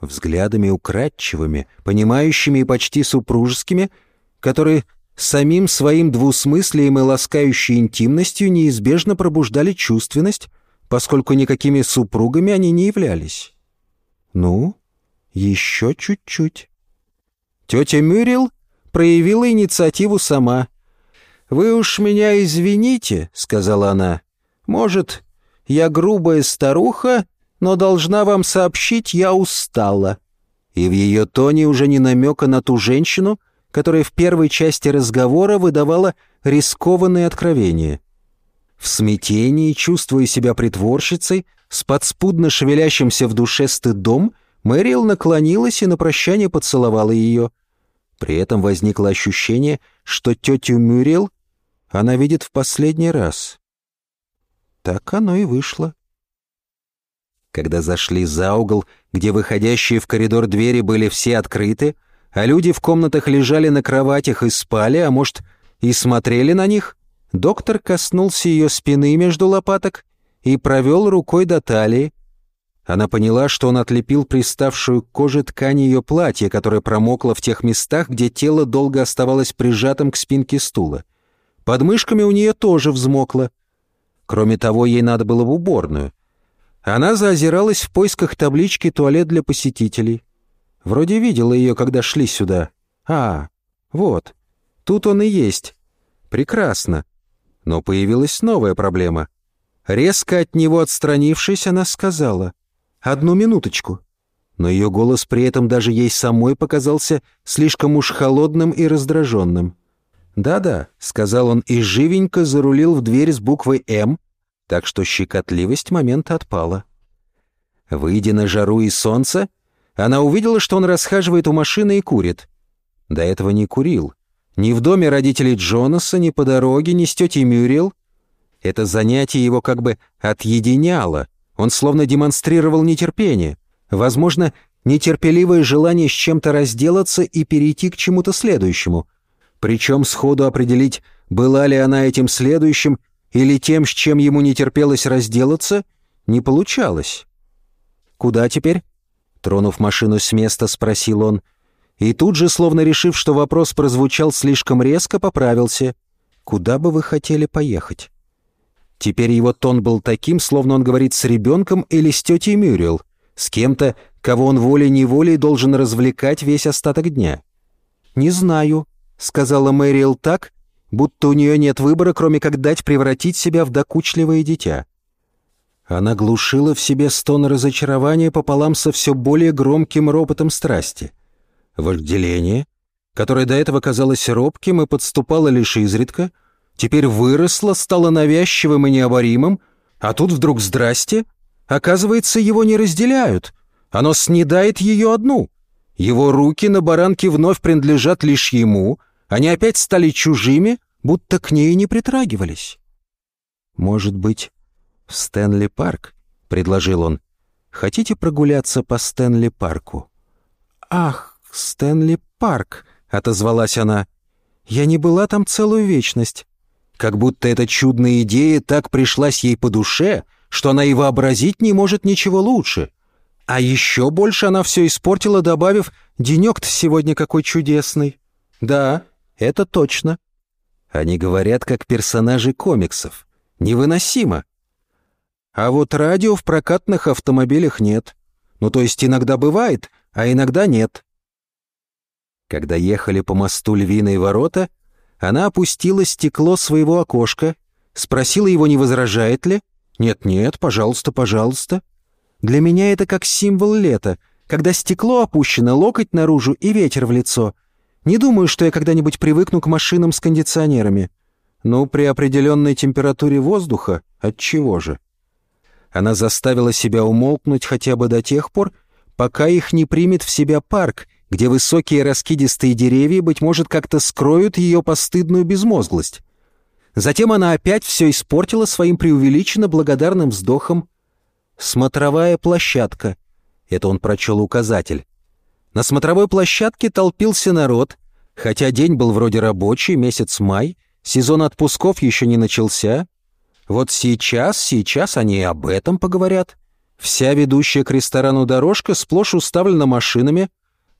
Взглядами украдчивыми, понимающими и почти супружескими — которые самим своим двусмыслием и ласкающей интимностью неизбежно пробуждали чувственность, поскольку никакими супругами они не являлись. Ну, еще чуть-чуть. Тетя Мюрил проявила инициативу сама. «Вы уж меня извините», — сказала она. «Может, я грубая старуха, но должна вам сообщить, я устала». И в ее тоне уже не намека на ту женщину, которая в первой части разговора выдавала рискованные откровения. В смятении, чувствуя себя притворщицей, с подспудно шевелящимся в душе стыдом, Мэрил наклонилась и на прощание поцеловала ее. При этом возникло ощущение, что тетю Мюрил она видит в последний раз. Так оно и вышло. Когда зашли за угол, где выходящие в коридор двери были все открыты, а люди в комнатах лежали на кроватях и спали, а может, и смотрели на них, доктор коснулся ее спины между лопаток и провел рукой до талии. Она поняла, что он отлепил приставшую к коже ткань ее платья, которая промокла в тех местах, где тело долго оставалось прижатым к спинке стула. Под мышками у нее тоже взмокло. Кроме того, ей надо было в уборную. Она заозиралась в поисках таблички «Туалет для посетителей». Вроде видела ее, когда шли сюда. А, вот. Тут он и есть. Прекрасно. Но появилась новая проблема. Резко от него отстранившись, она сказала. «Одну минуточку». Но ее голос при этом даже ей самой показался слишком уж холодным и раздраженным. «Да-да», — сказал он и живенько зарулил в дверь с буквой «М», так что щекотливость момента отпала. Выйдя на жару и солнце, она увидела, что он расхаживает у машины и курит. До этого не курил. Ни в доме родителей Джонаса, ни по дороге, ни с тетей Мюрил. Это занятие его как бы отъединяло. Он словно демонстрировал нетерпение. Возможно, нетерпеливое желание с чем-то разделаться и перейти к чему-то следующему. Причем сходу определить, была ли она этим следующим или тем, с чем ему не терпелось разделаться, не получалось. куда теперь?» Тронув машину с места, спросил он. И тут же, словно решив, что вопрос прозвучал слишком резко, поправился. «Куда бы вы хотели поехать?» Теперь его тон был таким, словно он говорит с ребенком или с тетей Мюрриел, с кем-то, кого он волей-неволей должен развлекать весь остаток дня. «Не знаю», — сказала Мэриэл так, будто у нее нет выбора, кроме как дать превратить себя в докучливое дитя. Она глушила в себе стон разочарования пополам со все более громким ропотом страсти. Вожделение, которое до этого казалось робким и подступало лишь изредка, теперь выросло, стало навязчивым и необоримым, а тут вдруг здрасте, оказывается, его не разделяют, оно снедает ее одну. Его руки на баранке вновь принадлежат лишь ему, они опять стали чужими, будто к ней не притрагивались. Может быть, в Стэнли-парк, предложил он. Хотите прогуляться по Стэнли-парку? Ах, Стэнли-парк, отозвалась она. Я не была там целую вечность. Как будто эта чудная идея так пришлась ей по душе, что она и вообразить не может ничего лучше. А еще больше она все испортила, добавив «денек-то сегодня какой чудесный». Да, это точно. Они говорят, как персонажи комиксов. Невыносимо. А вот радио в прокатных автомобилях нет. Ну, то есть иногда бывает, а иногда нет. Когда ехали по мосту Львиные ворота, она опустила стекло своего окошка, спросила его, не возражает ли. «Нет-нет, пожалуйста, пожалуйста». Для меня это как символ лета, когда стекло опущено, локоть наружу и ветер в лицо. Не думаю, что я когда-нибудь привыкну к машинам с кондиционерами. Ну, при определенной температуре воздуха, от чего же? Она заставила себя умолкнуть хотя бы до тех пор, пока их не примет в себя парк, где высокие раскидистые деревья, быть может, как-то скроют ее постыдную безмозглость. Затем она опять все испортила своим преувеличенно благодарным вздохом. «Смотровая площадка», — это он прочел указатель. На смотровой площадке толпился народ, хотя день был вроде рабочий, месяц май, сезон отпусков еще не начался, вот сейчас, сейчас они и об этом поговорят. Вся ведущая к ресторану дорожка сплошь уставлена машинами,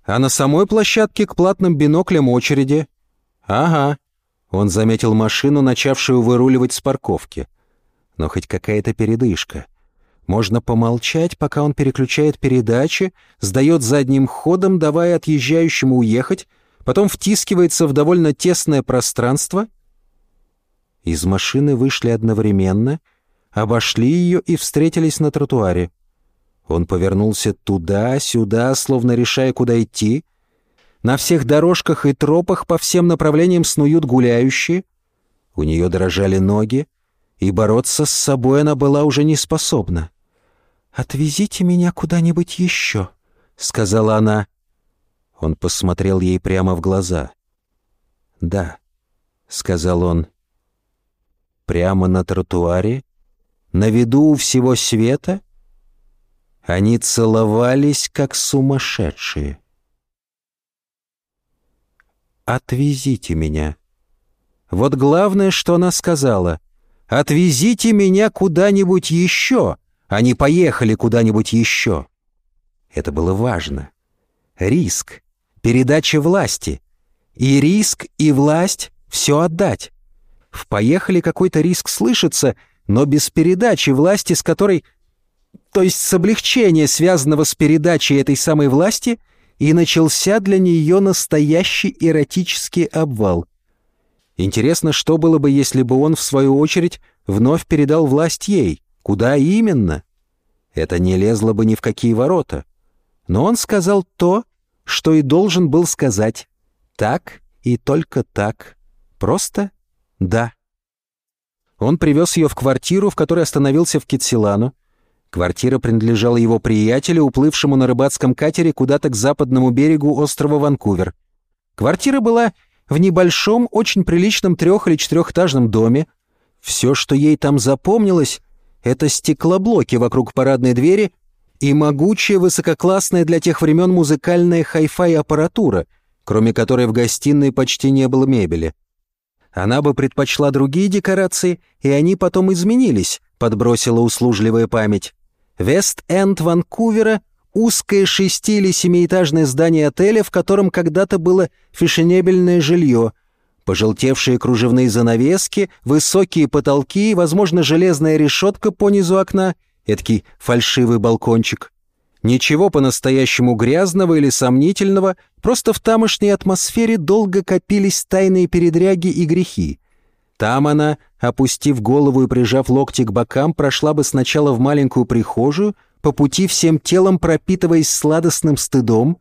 а на самой площадке к платным биноклям очереди. Ага, он заметил машину, начавшую выруливать с парковки. Но хоть какая-то передышка. Можно помолчать, пока он переключает передачи, сдает задним ходом, давая отъезжающему уехать, потом втискивается в довольно тесное пространство — из машины вышли одновременно, обошли ее и встретились на тротуаре. Он повернулся туда-сюда, словно решая, куда идти. На всех дорожках и тропах по всем направлениям снуют гуляющие. У нее дрожали ноги, и бороться с собой она была уже не способна. «Отвезите меня куда-нибудь еще», — сказала она. Он посмотрел ей прямо в глаза. «Да», — сказал он, — Прямо на тротуаре? На виду у всего света? Они целовались, как сумасшедшие. «Отвезите меня». Вот главное, что она сказала. «Отвезите меня куда-нибудь еще, не поехали куда-нибудь еще». Это было важно. Риск, передача власти. И риск, и власть — все отдать. В «Поехали» какой-то риск слышится, но без передачи власти, с которой... То есть с облегчения, связанного с передачей этой самой власти, и начался для нее настоящий эротический обвал. Интересно, что было бы, если бы он, в свою очередь, вновь передал власть ей? Куда именно? Это не лезло бы ни в какие ворота. Но он сказал то, что и должен был сказать. Так и только так. Просто «Да». Он привез ее в квартиру, в которой остановился в Китсилану. Квартира принадлежала его приятелю, уплывшему на рыбацком катере куда-то к западному берегу острова Ванкувер. Квартира была в небольшом, очень приличном трех- или четырехэтажном доме. Все, что ей там запомнилось, это стеклоблоки вокруг парадной двери и могучая высококлассная для тех времен музыкальная хай-фай аппаратура, кроме которой в гостиной почти не было мебели. Она бы предпочла другие декорации, и они потом изменились, подбросила услужливая память. Вест-Энд Ванкувера — узкое шести- или семиэтажное здание отеля, в котором когда-то было фешенебельное жилье, пожелтевшие кружевные занавески, высокие потолки, возможно, железная решетка по низу окна, эдакий фальшивый балкончик. Ничего по-настоящему грязного или сомнительного, просто в тамошней атмосфере долго копились тайные передряги и грехи. Там она, опустив голову и прижав локти к бокам, прошла бы сначала в маленькую прихожую, по пути всем телом пропитываясь сладостным стыдом.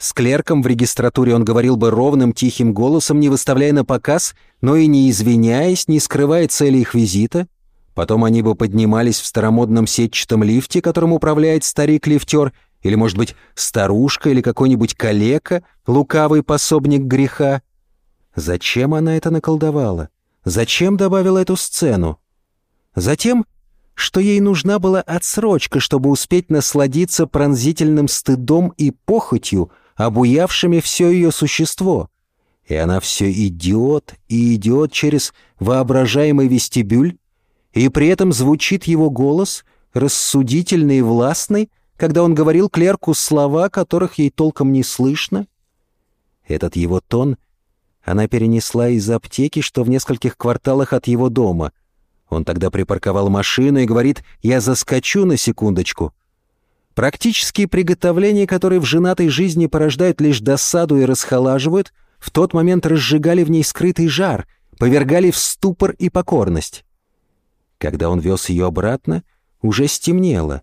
С клерком в регистратуре он говорил бы ровным тихим голосом, не выставляя на показ, но и не извиняясь, не скрывая цели их визита. Потом они бы поднимались в старомодном сетчатом лифте, которым управляет старик-лифтер, или, может быть, старушка или какой-нибудь калека, лукавый пособник греха. Зачем она это наколдовала? Зачем добавила эту сцену? Затем, что ей нужна была отсрочка, чтобы успеть насладиться пронзительным стыдом и похотью, обуявшими все ее существо. И она все идет и идет через воображаемый вестибюль, и при этом звучит его голос, рассудительный и властный, когда он говорил клерку слова, которых ей толком не слышно. Этот его тон — она перенесла из аптеки, что в нескольких кварталах от его дома. Он тогда припарковал машину и говорит «Я заскочу на секундочку». Практические приготовления, которые в женатой жизни порождают лишь досаду и расхолаживают, в тот момент разжигали в ней скрытый жар, повергали в ступор и покорность. Когда он вез ее обратно, уже стемнело.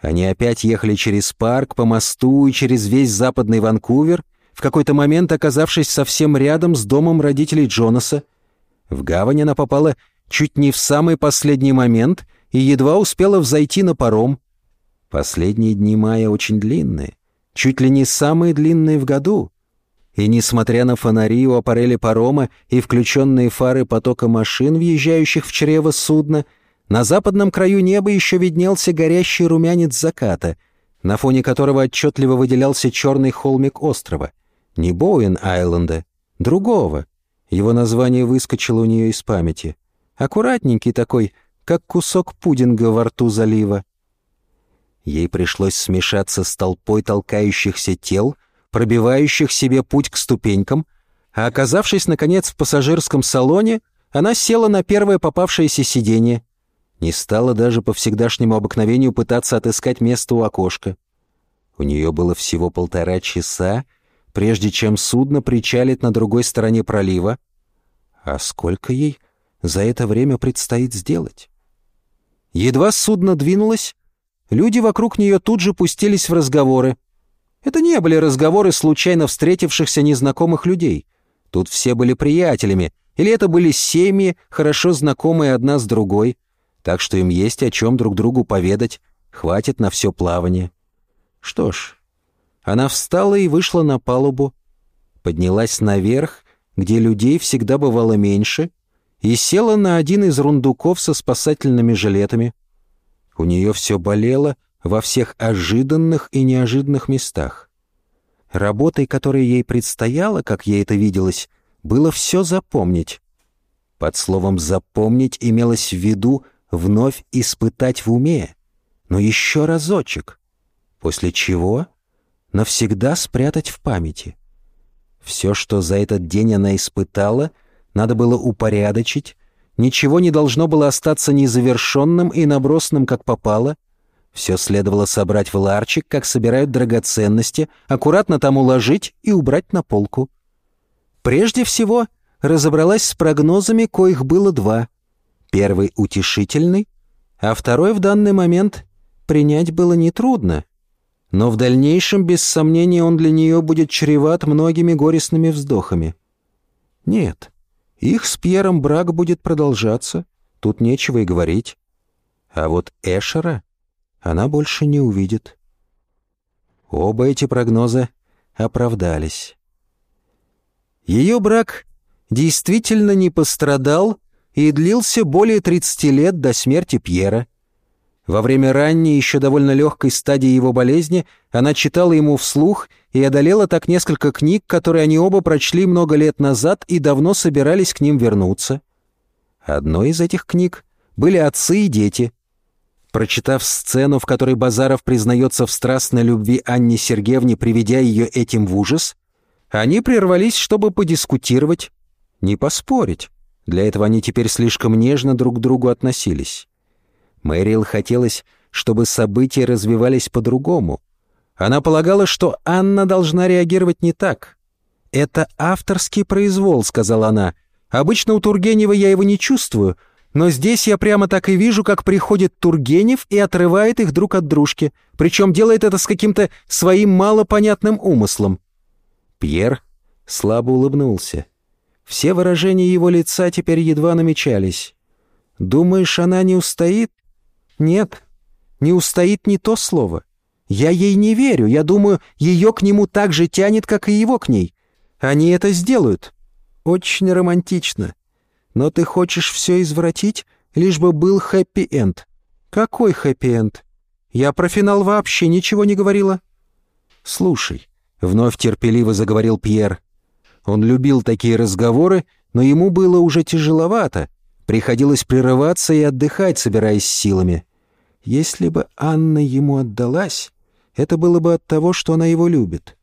Они опять ехали через парк, по мосту и через весь западный Ванкувер — в какой-то момент оказавшись совсем рядом с домом родителей Джонаса. В гавань она попала чуть не в самый последний момент и едва успела взойти на паром. Последние дни мая очень длинные, чуть ли не самые длинные в году. И несмотря на фонари у аппарели парома и включенные фары потока машин, въезжающих в чрево судна, на западном краю неба еще виднелся горящий румянец заката, на фоне которого отчетливо выделялся черный холмик острова — не Боуэн-Айленда, другого. Его название выскочило у нее из памяти. Аккуратненький такой, как кусок пудинга во рту залива. Ей пришлось смешаться с толпой толкающихся тел, пробивающих себе путь к ступенькам, а оказавшись, наконец, в пассажирском салоне, она села на первое попавшееся сиденье. Не стала даже по всегдашнему обыкновению пытаться отыскать место у окошка. У нее было всего полтора часа, прежде чем судно причалит на другой стороне пролива. А сколько ей за это время предстоит сделать? Едва судно двинулось, люди вокруг нее тут же пустились в разговоры. Это не были разговоры случайно встретившихся незнакомых людей. Тут все были приятелями, или это были семьи, хорошо знакомые одна с другой, так что им есть о чем друг другу поведать, хватит на все плавание. Что ж, она встала и вышла на палубу, поднялась наверх, где людей всегда бывало меньше, и села на один из рундуков со спасательными жилетами. У нее все болело во всех ожиданных и неожиданных местах. Работой, которая ей предстояла, как ей это виделось, было все запомнить. Под словом «запомнить» имелось в виду вновь испытать в уме, но еще разочек, после чего навсегда спрятать в памяти. Все, что за этот день она испытала, надо было упорядочить, ничего не должно было остаться незавершенным и набросанным, как попало. Все следовало собрать в ларчик, как собирают драгоценности, аккуратно там уложить и убрать на полку. Прежде всего, разобралась с прогнозами, коих было два. Первый — утешительный, а второй в данный момент принять было нетрудно — но в дальнейшем, без сомнения, он для нее будет чреват многими горестными вздохами. Нет, их с Пьером брак будет продолжаться, тут нечего и говорить. А вот Эшера она больше не увидит. Оба эти прогноза оправдались. Ее брак действительно не пострадал и длился более 30 лет до смерти Пьера. Во время ранней, еще довольно легкой стадии его болезни она читала ему вслух и одолела так несколько книг, которые они оба прочли много лет назад и давно собирались к ним вернуться. Одной из этих книг были «Отцы и дети». Прочитав сцену, в которой Базаров признается в страстной любви Анне Сергеевне, приведя ее этим в ужас, они прервались, чтобы подискутировать, не поспорить. Для этого они теперь слишком нежно друг к другу относились. Мэрил хотелось, чтобы события развивались по-другому. Она полагала, что Анна должна реагировать не так. «Это авторский произвол», — сказала она. «Обычно у Тургенева я его не чувствую, но здесь я прямо так и вижу, как приходит Тургенев и отрывает их друг от дружки, причем делает это с каким-то своим малопонятным умыслом». Пьер слабо улыбнулся. Все выражения его лица теперь едва намечались. «Думаешь, она не устоит?» «Нет, не устоит не то слово. Я ей не верю, я думаю, ее к нему так же тянет, как и его к ней. Они это сделают. Очень романтично. Но ты хочешь все извратить, лишь бы был хэппи-энд. Какой хэппи-энд? Я про финал вообще ничего не говорила. Слушай, вновь терпеливо заговорил Пьер. Он любил такие разговоры, но ему было уже тяжеловато. Приходилось прерываться и отдыхать, собираясь силами. Если бы Анна ему отдалась, это было бы от того, что она его любит.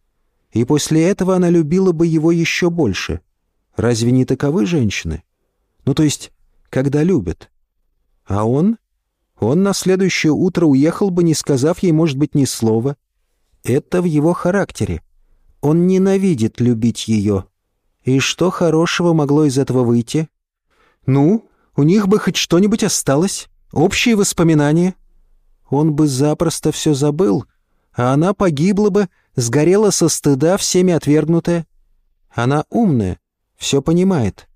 И после этого она любила бы его еще больше. Разве не таковы женщины? Ну, то есть, когда любят. А он? Он на следующее утро уехал бы, не сказав ей, может быть, ни слова. Это в его характере. Он ненавидит любить ее. И что хорошего могло из этого выйти? Ну, у них бы хоть что-нибудь осталось. Общие воспоминания он бы запросто все забыл, а она погибла бы, сгорела со стыда, всеми отвергнутая. Она умная, все понимает.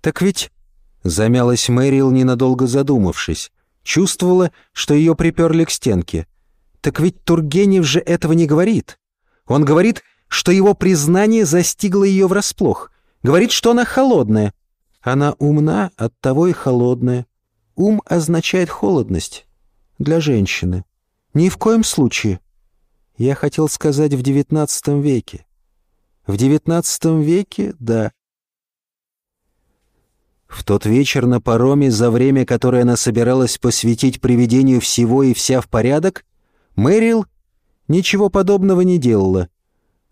Так ведь... Замялась Мэрил, ненадолго задумавшись. Чувствовала, что ее приперли к стенке. Так ведь Тургенев же этого не говорит. Он говорит, что его признание застигло ее врасплох. Говорит, что она холодная. Она умна, оттого и холодная. Ум означает холодность для женщины. Ни в коем случае. Я хотел сказать в девятнадцатом веке. В девятнадцатом веке — да. В тот вечер на пароме, за время, которое она собиралась посвятить приведению всего и вся в порядок, Мэрил ничего подобного не делала.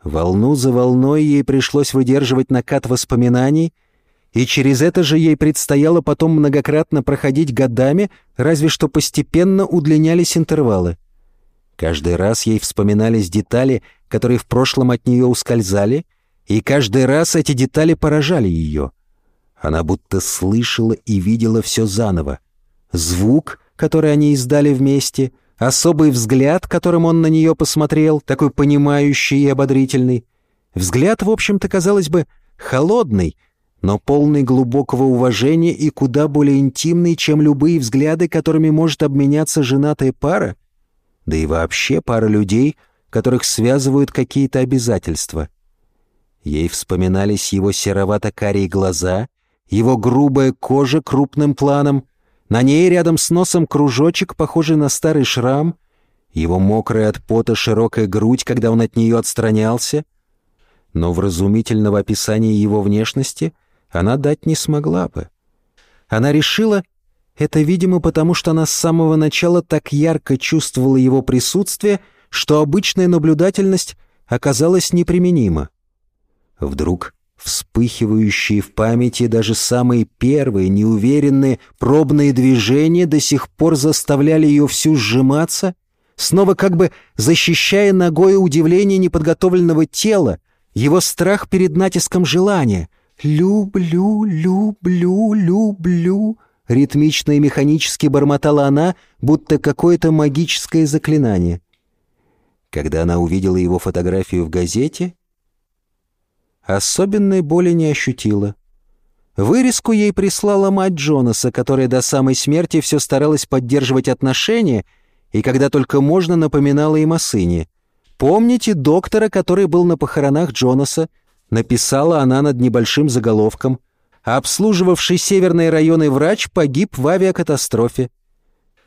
Волну за волной ей пришлось выдерживать накат воспоминаний — и через это же ей предстояло потом многократно проходить годами, разве что постепенно удлинялись интервалы. Каждый раз ей вспоминались детали, которые в прошлом от нее ускользали, и каждый раз эти детали поражали ее. Она будто слышала и видела все заново. Звук, который они издали вместе, особый взгляд, которым он на нее посмотрел, такой понимающий и ободрительный. Взгляд, в общем-то, казалось бы, холодный, но полный глубокого уважения и куда более интимный, чем любые взгляды, которыми может обменяться женатая пара, да и вообще пара людей, которых связывают какие-то обязательства. Ей вспоминались его серовато-карие глаза, его грубая кожа крупным планом, на ней рядом с носом кружочек, похожий на старый шрам, его мокрая от пота широкая грудь, когда он от нее отстранялся. Но вразумительного описания его внешности — она дать не смогла бы. Она решила, это, видимо, потому что она с самого начала так ярко чувствовала его присутствие, что обычная наблюдательность оказалась неприменима. Вдруг вспыхивающие в памяти даже самые первые, неуверенные, пробные движения до сих пор заставляли ее всю сжиматься, снова как бы защищая ногой удивление неподготовленного тела, его страх перед натиском желания — «Люблю, люблю, люблю», — ритмично и механически бормотала она, будто какое-то магическое заклинание. Когда она увидела его фотографию в газете, особенной боли не ощутила. Вырезку ей прислала мать Джонаса, которая до самой смерти все старалась поддерживать отношения и когда только можно напоминала им о сыне. «Помните доктора, который был на похоронах Джонаса?» Написала она над небольшим заголовком «Обслуживавший северные районы врач погиб в авиакатастрофе».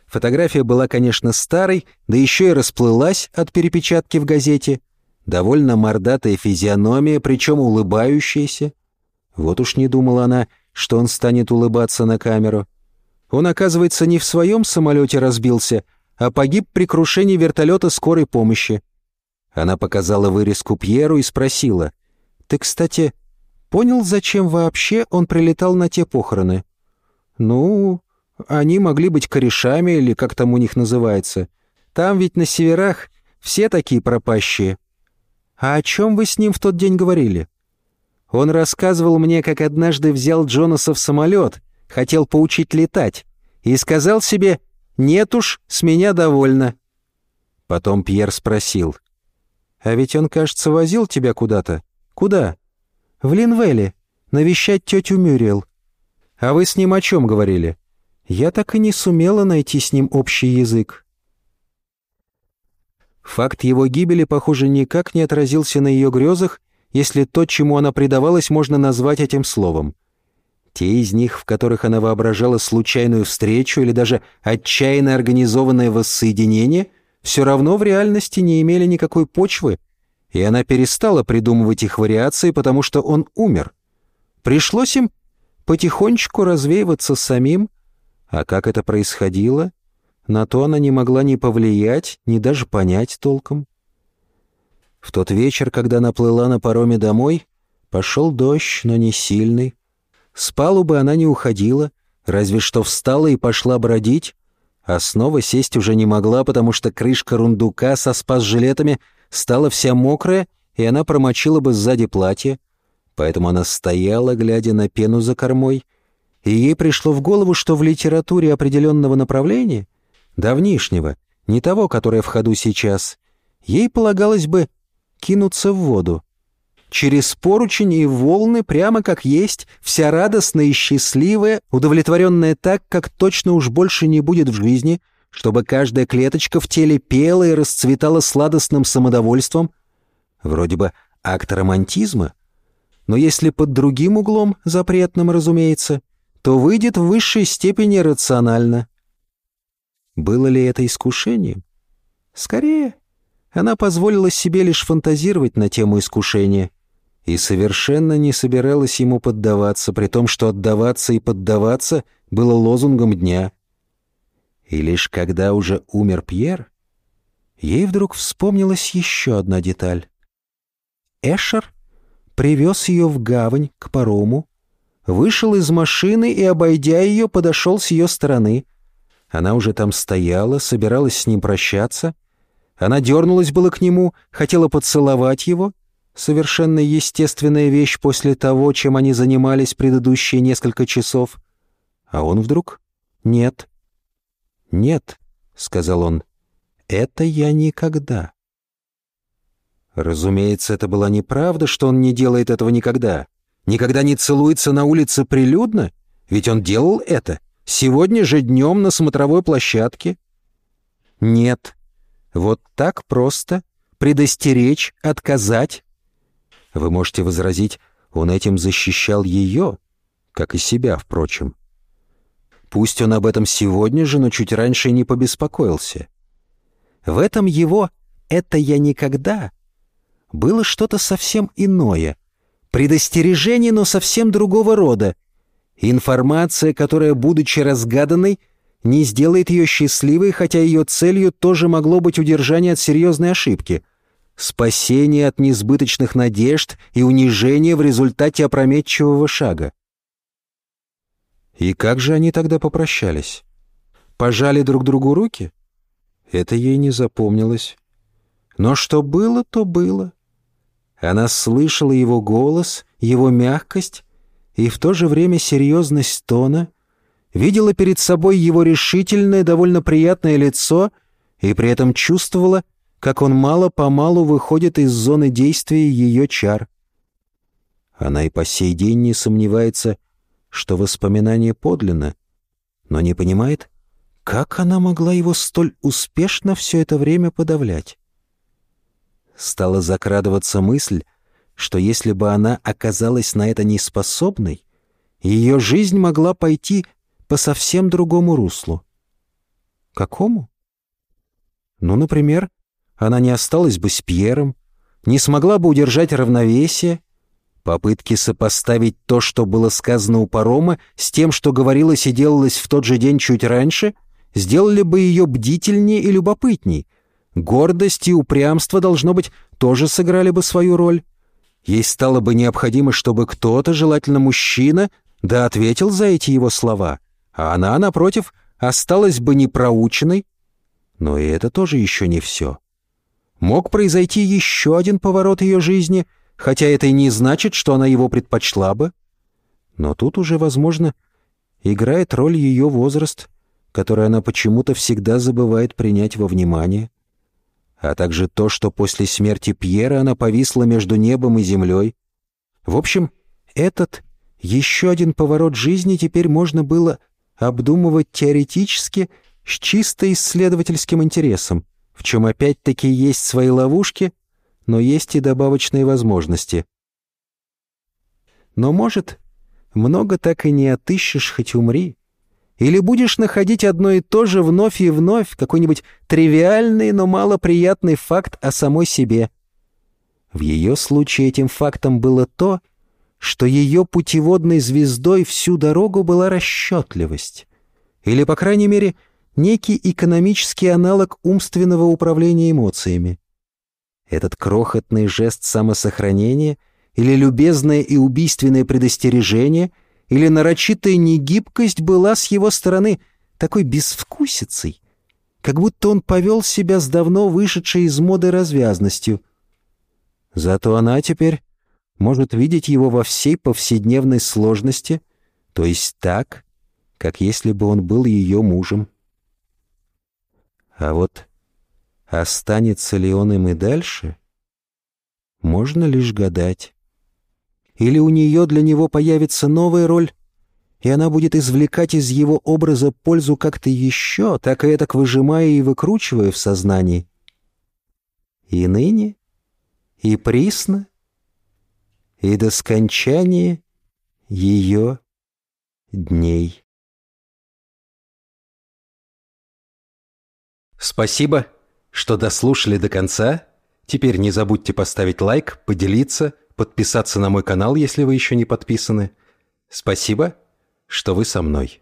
Фотография была, конечно, старой, да еще и расплылась от перепечатки в газете. Довольно мордатая физиономия, причем улыбающаяся. Вот уж не думала она, что он станет улыбаться на камеру. Он, оказывается, не в своем самолете разбился, а погиб при крушении вертолета скорой помощи. Она показала вырезку Пьеру и спросила, «Ты, кстати, понял, зачем вообще он прилетал на те похороны?» «Ну, они могли быть корешами или как там у них называется. Там ведь на северах все такие пропащие». «А о чем вы с ним в тот день говорили?» «Он рассказывал мне, как однажды взял Джонаса в самолет, хотел поучить летать, и сказал себе, «Нет уж, с меня довольно». Потом Пьер спросил, «А ведь он, кажется, возил тебя куда-то. Куда?» «В Линвелле, навещать тетю Мюрриел». «А вы с ним о чем говорили?» «Я так и не сумела найти с ним общий язык». Факт его гибели, похоже, никак не отразился на ее грезах, если то, чему она предавалась, можно назвать этим словом. Те из них, в которых она воображала случайную встречу или даже отчаянно организованное воссоединение, все равно в реальности не имели никакой почвы, и она перестала придумывать их вариации, потому что он умер. Пришлось им потихонечку развеиваться самим, а как это происходило, на то она не могла ни повлиять, ни даже понять толком. В тот вечер, когда она плыла на пароме домой, пошел дождь, но не сильный. С палубы она не уходила, разве что встала и пошла бродить, а снова сесть уже не могла, потому что крышка рундука со спас-жилетами стала вся мокрая, и она промочила бы сзади платье. Поэтому она стояла, глядя на пену за кормой, и ей пришло в голову, что в литературе определенного направления — давнишнего, не того, которое в ходу сейчас, ей полагалось бы кинуться в воду. Через поручень и волны, прямо как есть, вся радостная и счастливая, удовлетворенная так, как точно уж больше не будет в жизни, чтобы каждая клеточка в теле пела и расцветала сладостным самодовольством. Вроде бы акт романтизма. Но если под другим углом, запретным, разумеется, то выйдет в высшей степени рационально. Было ли это искушением? Скорее, она позволила себе лишь фантазировать на тему искушения и совершенно не собиралась ему поддаваться, при том, что отдаваться и поддаваться было лозунгом дня. И лишь когда уже умер Пьер, ей вдруг вспомнилась еще одна деталь. Эшер привез ее в гавань к парому, вышел из машины и, обойдя ее, подошел с ее стороны — она уже там стояла, собиралась с ним прощаться. Она дернулась было к нему, хотела поцеловать его. Совершенно естественная вещь после того, чем они занимались предыдущие несколько часов. А он вдруг «Нет». «Нет», — сказал он, — «это я никогда». Разумеется, это была неправда, что он не делает этого никогда. Никогда не целуется на улице прилюдно, ведь он делал это — Сегодня же днем на смотровой площадке? Нет. Вот так просто предостеречь, отказать. Вы можете возразить, он этим защищал ее, как и себя, впрочем. Пусть он об этом сегодня же, но чуть раньше не побеспокоился. В этом его «это я никогда» было что-то совсем иное, предостережение, но совсем другого рода — Информация, которая, будучи разгаданной, не сделает ее счастливой, хотя ее целью тоже могло быть удержание от серьезной ошибки. Спасение от несбыточных надежд и унижение в результате опрометчивого шага. И как же они тогда попрощались? Пожали друг другу руки? Это ей не запомнилось. Но что было, то было. Она слышала его голос, его мягкость, и в то же время серьезность тона, видела перед собой его решительное, довольно приятное лицо и при этом чувствовала, как он мало-помалу выходит из зоны действия ее чар. Она и по сей день не сомневается, что воспоминание подлинно, но не понимает, как она могла его столь успешно все это время подавлять. Стала закрадываться мысль, что если бы она оказалась на это неспособной, ее жизнь могла пойти по совсем другому руслу. Какому? Ну, например, она не осталась бы с Пьером, не смогла бы удержать равновесие, попытки сопоставить то, что было сказано у парома, с тем, что говорилось и делалось в тот же день чуть раньше, сделали бы ее бдительнее и любопытней. Гордость и упрямство, должно быть, тоже сыграли бы свою роль. Ей стало бы необходимо, чтобы кто-то, желательно мужчина, да ответил за эти его слова, а она, напротив, осталась бы непроученной. Но и это тоже еще не все. Мог произойти еще один поворот ее жизни, хотя это и не значит, что она его предпочла бы. Но тут уже, возможно, играет роль ее возраст, который она почему-то всегда забывает принять во внимание, а также то, что после смерти Пьера она повисла между небом и землей. В общем, этот еще один поворот жизни теперь можно было обдумывать теоретически с чисто исследовательским интересом, в чем опять-таки есть свои ловушки, но есть и добавочные возможности. Но, может, много так и не отыщешь, хоть умри. Или будешь находить одно и то же вновь и вновь, какой-нибудь тривиальный, но малоприятный факт о самой себе. В ее случае этим фактом было то, что ее путеводной звездой всю дорогу была расчетливость. Или, по крайней мере, некий экономический аналог умственного управления эмоциями. Этот крохотный жест самосохранения — или любезное и убийственное предостережение, или нарочитая негибкость была с его стороны такой безвкусицей, как будто он повел себя с давно вышедшей из моды развязностью. Зато она теперь может видеть его во всей повседневной сложности, то есть так, как если бы он был ее мужем. А вот останется ли он им и дальше, можно лишь гадать. Или у нее для него появится новая роль, и она будет извлекать из его образа пользу как-то еще, так и этак выжимая и выкручивая в сознании. И ныне, и присно, и до скончания ее дней. Спасибо, что дослушали до конца. Теперь не забудьте поставить лайк, поделиться — подписаться на мой канал, если вы еще не подписаны. Спасибо, что вы со мной.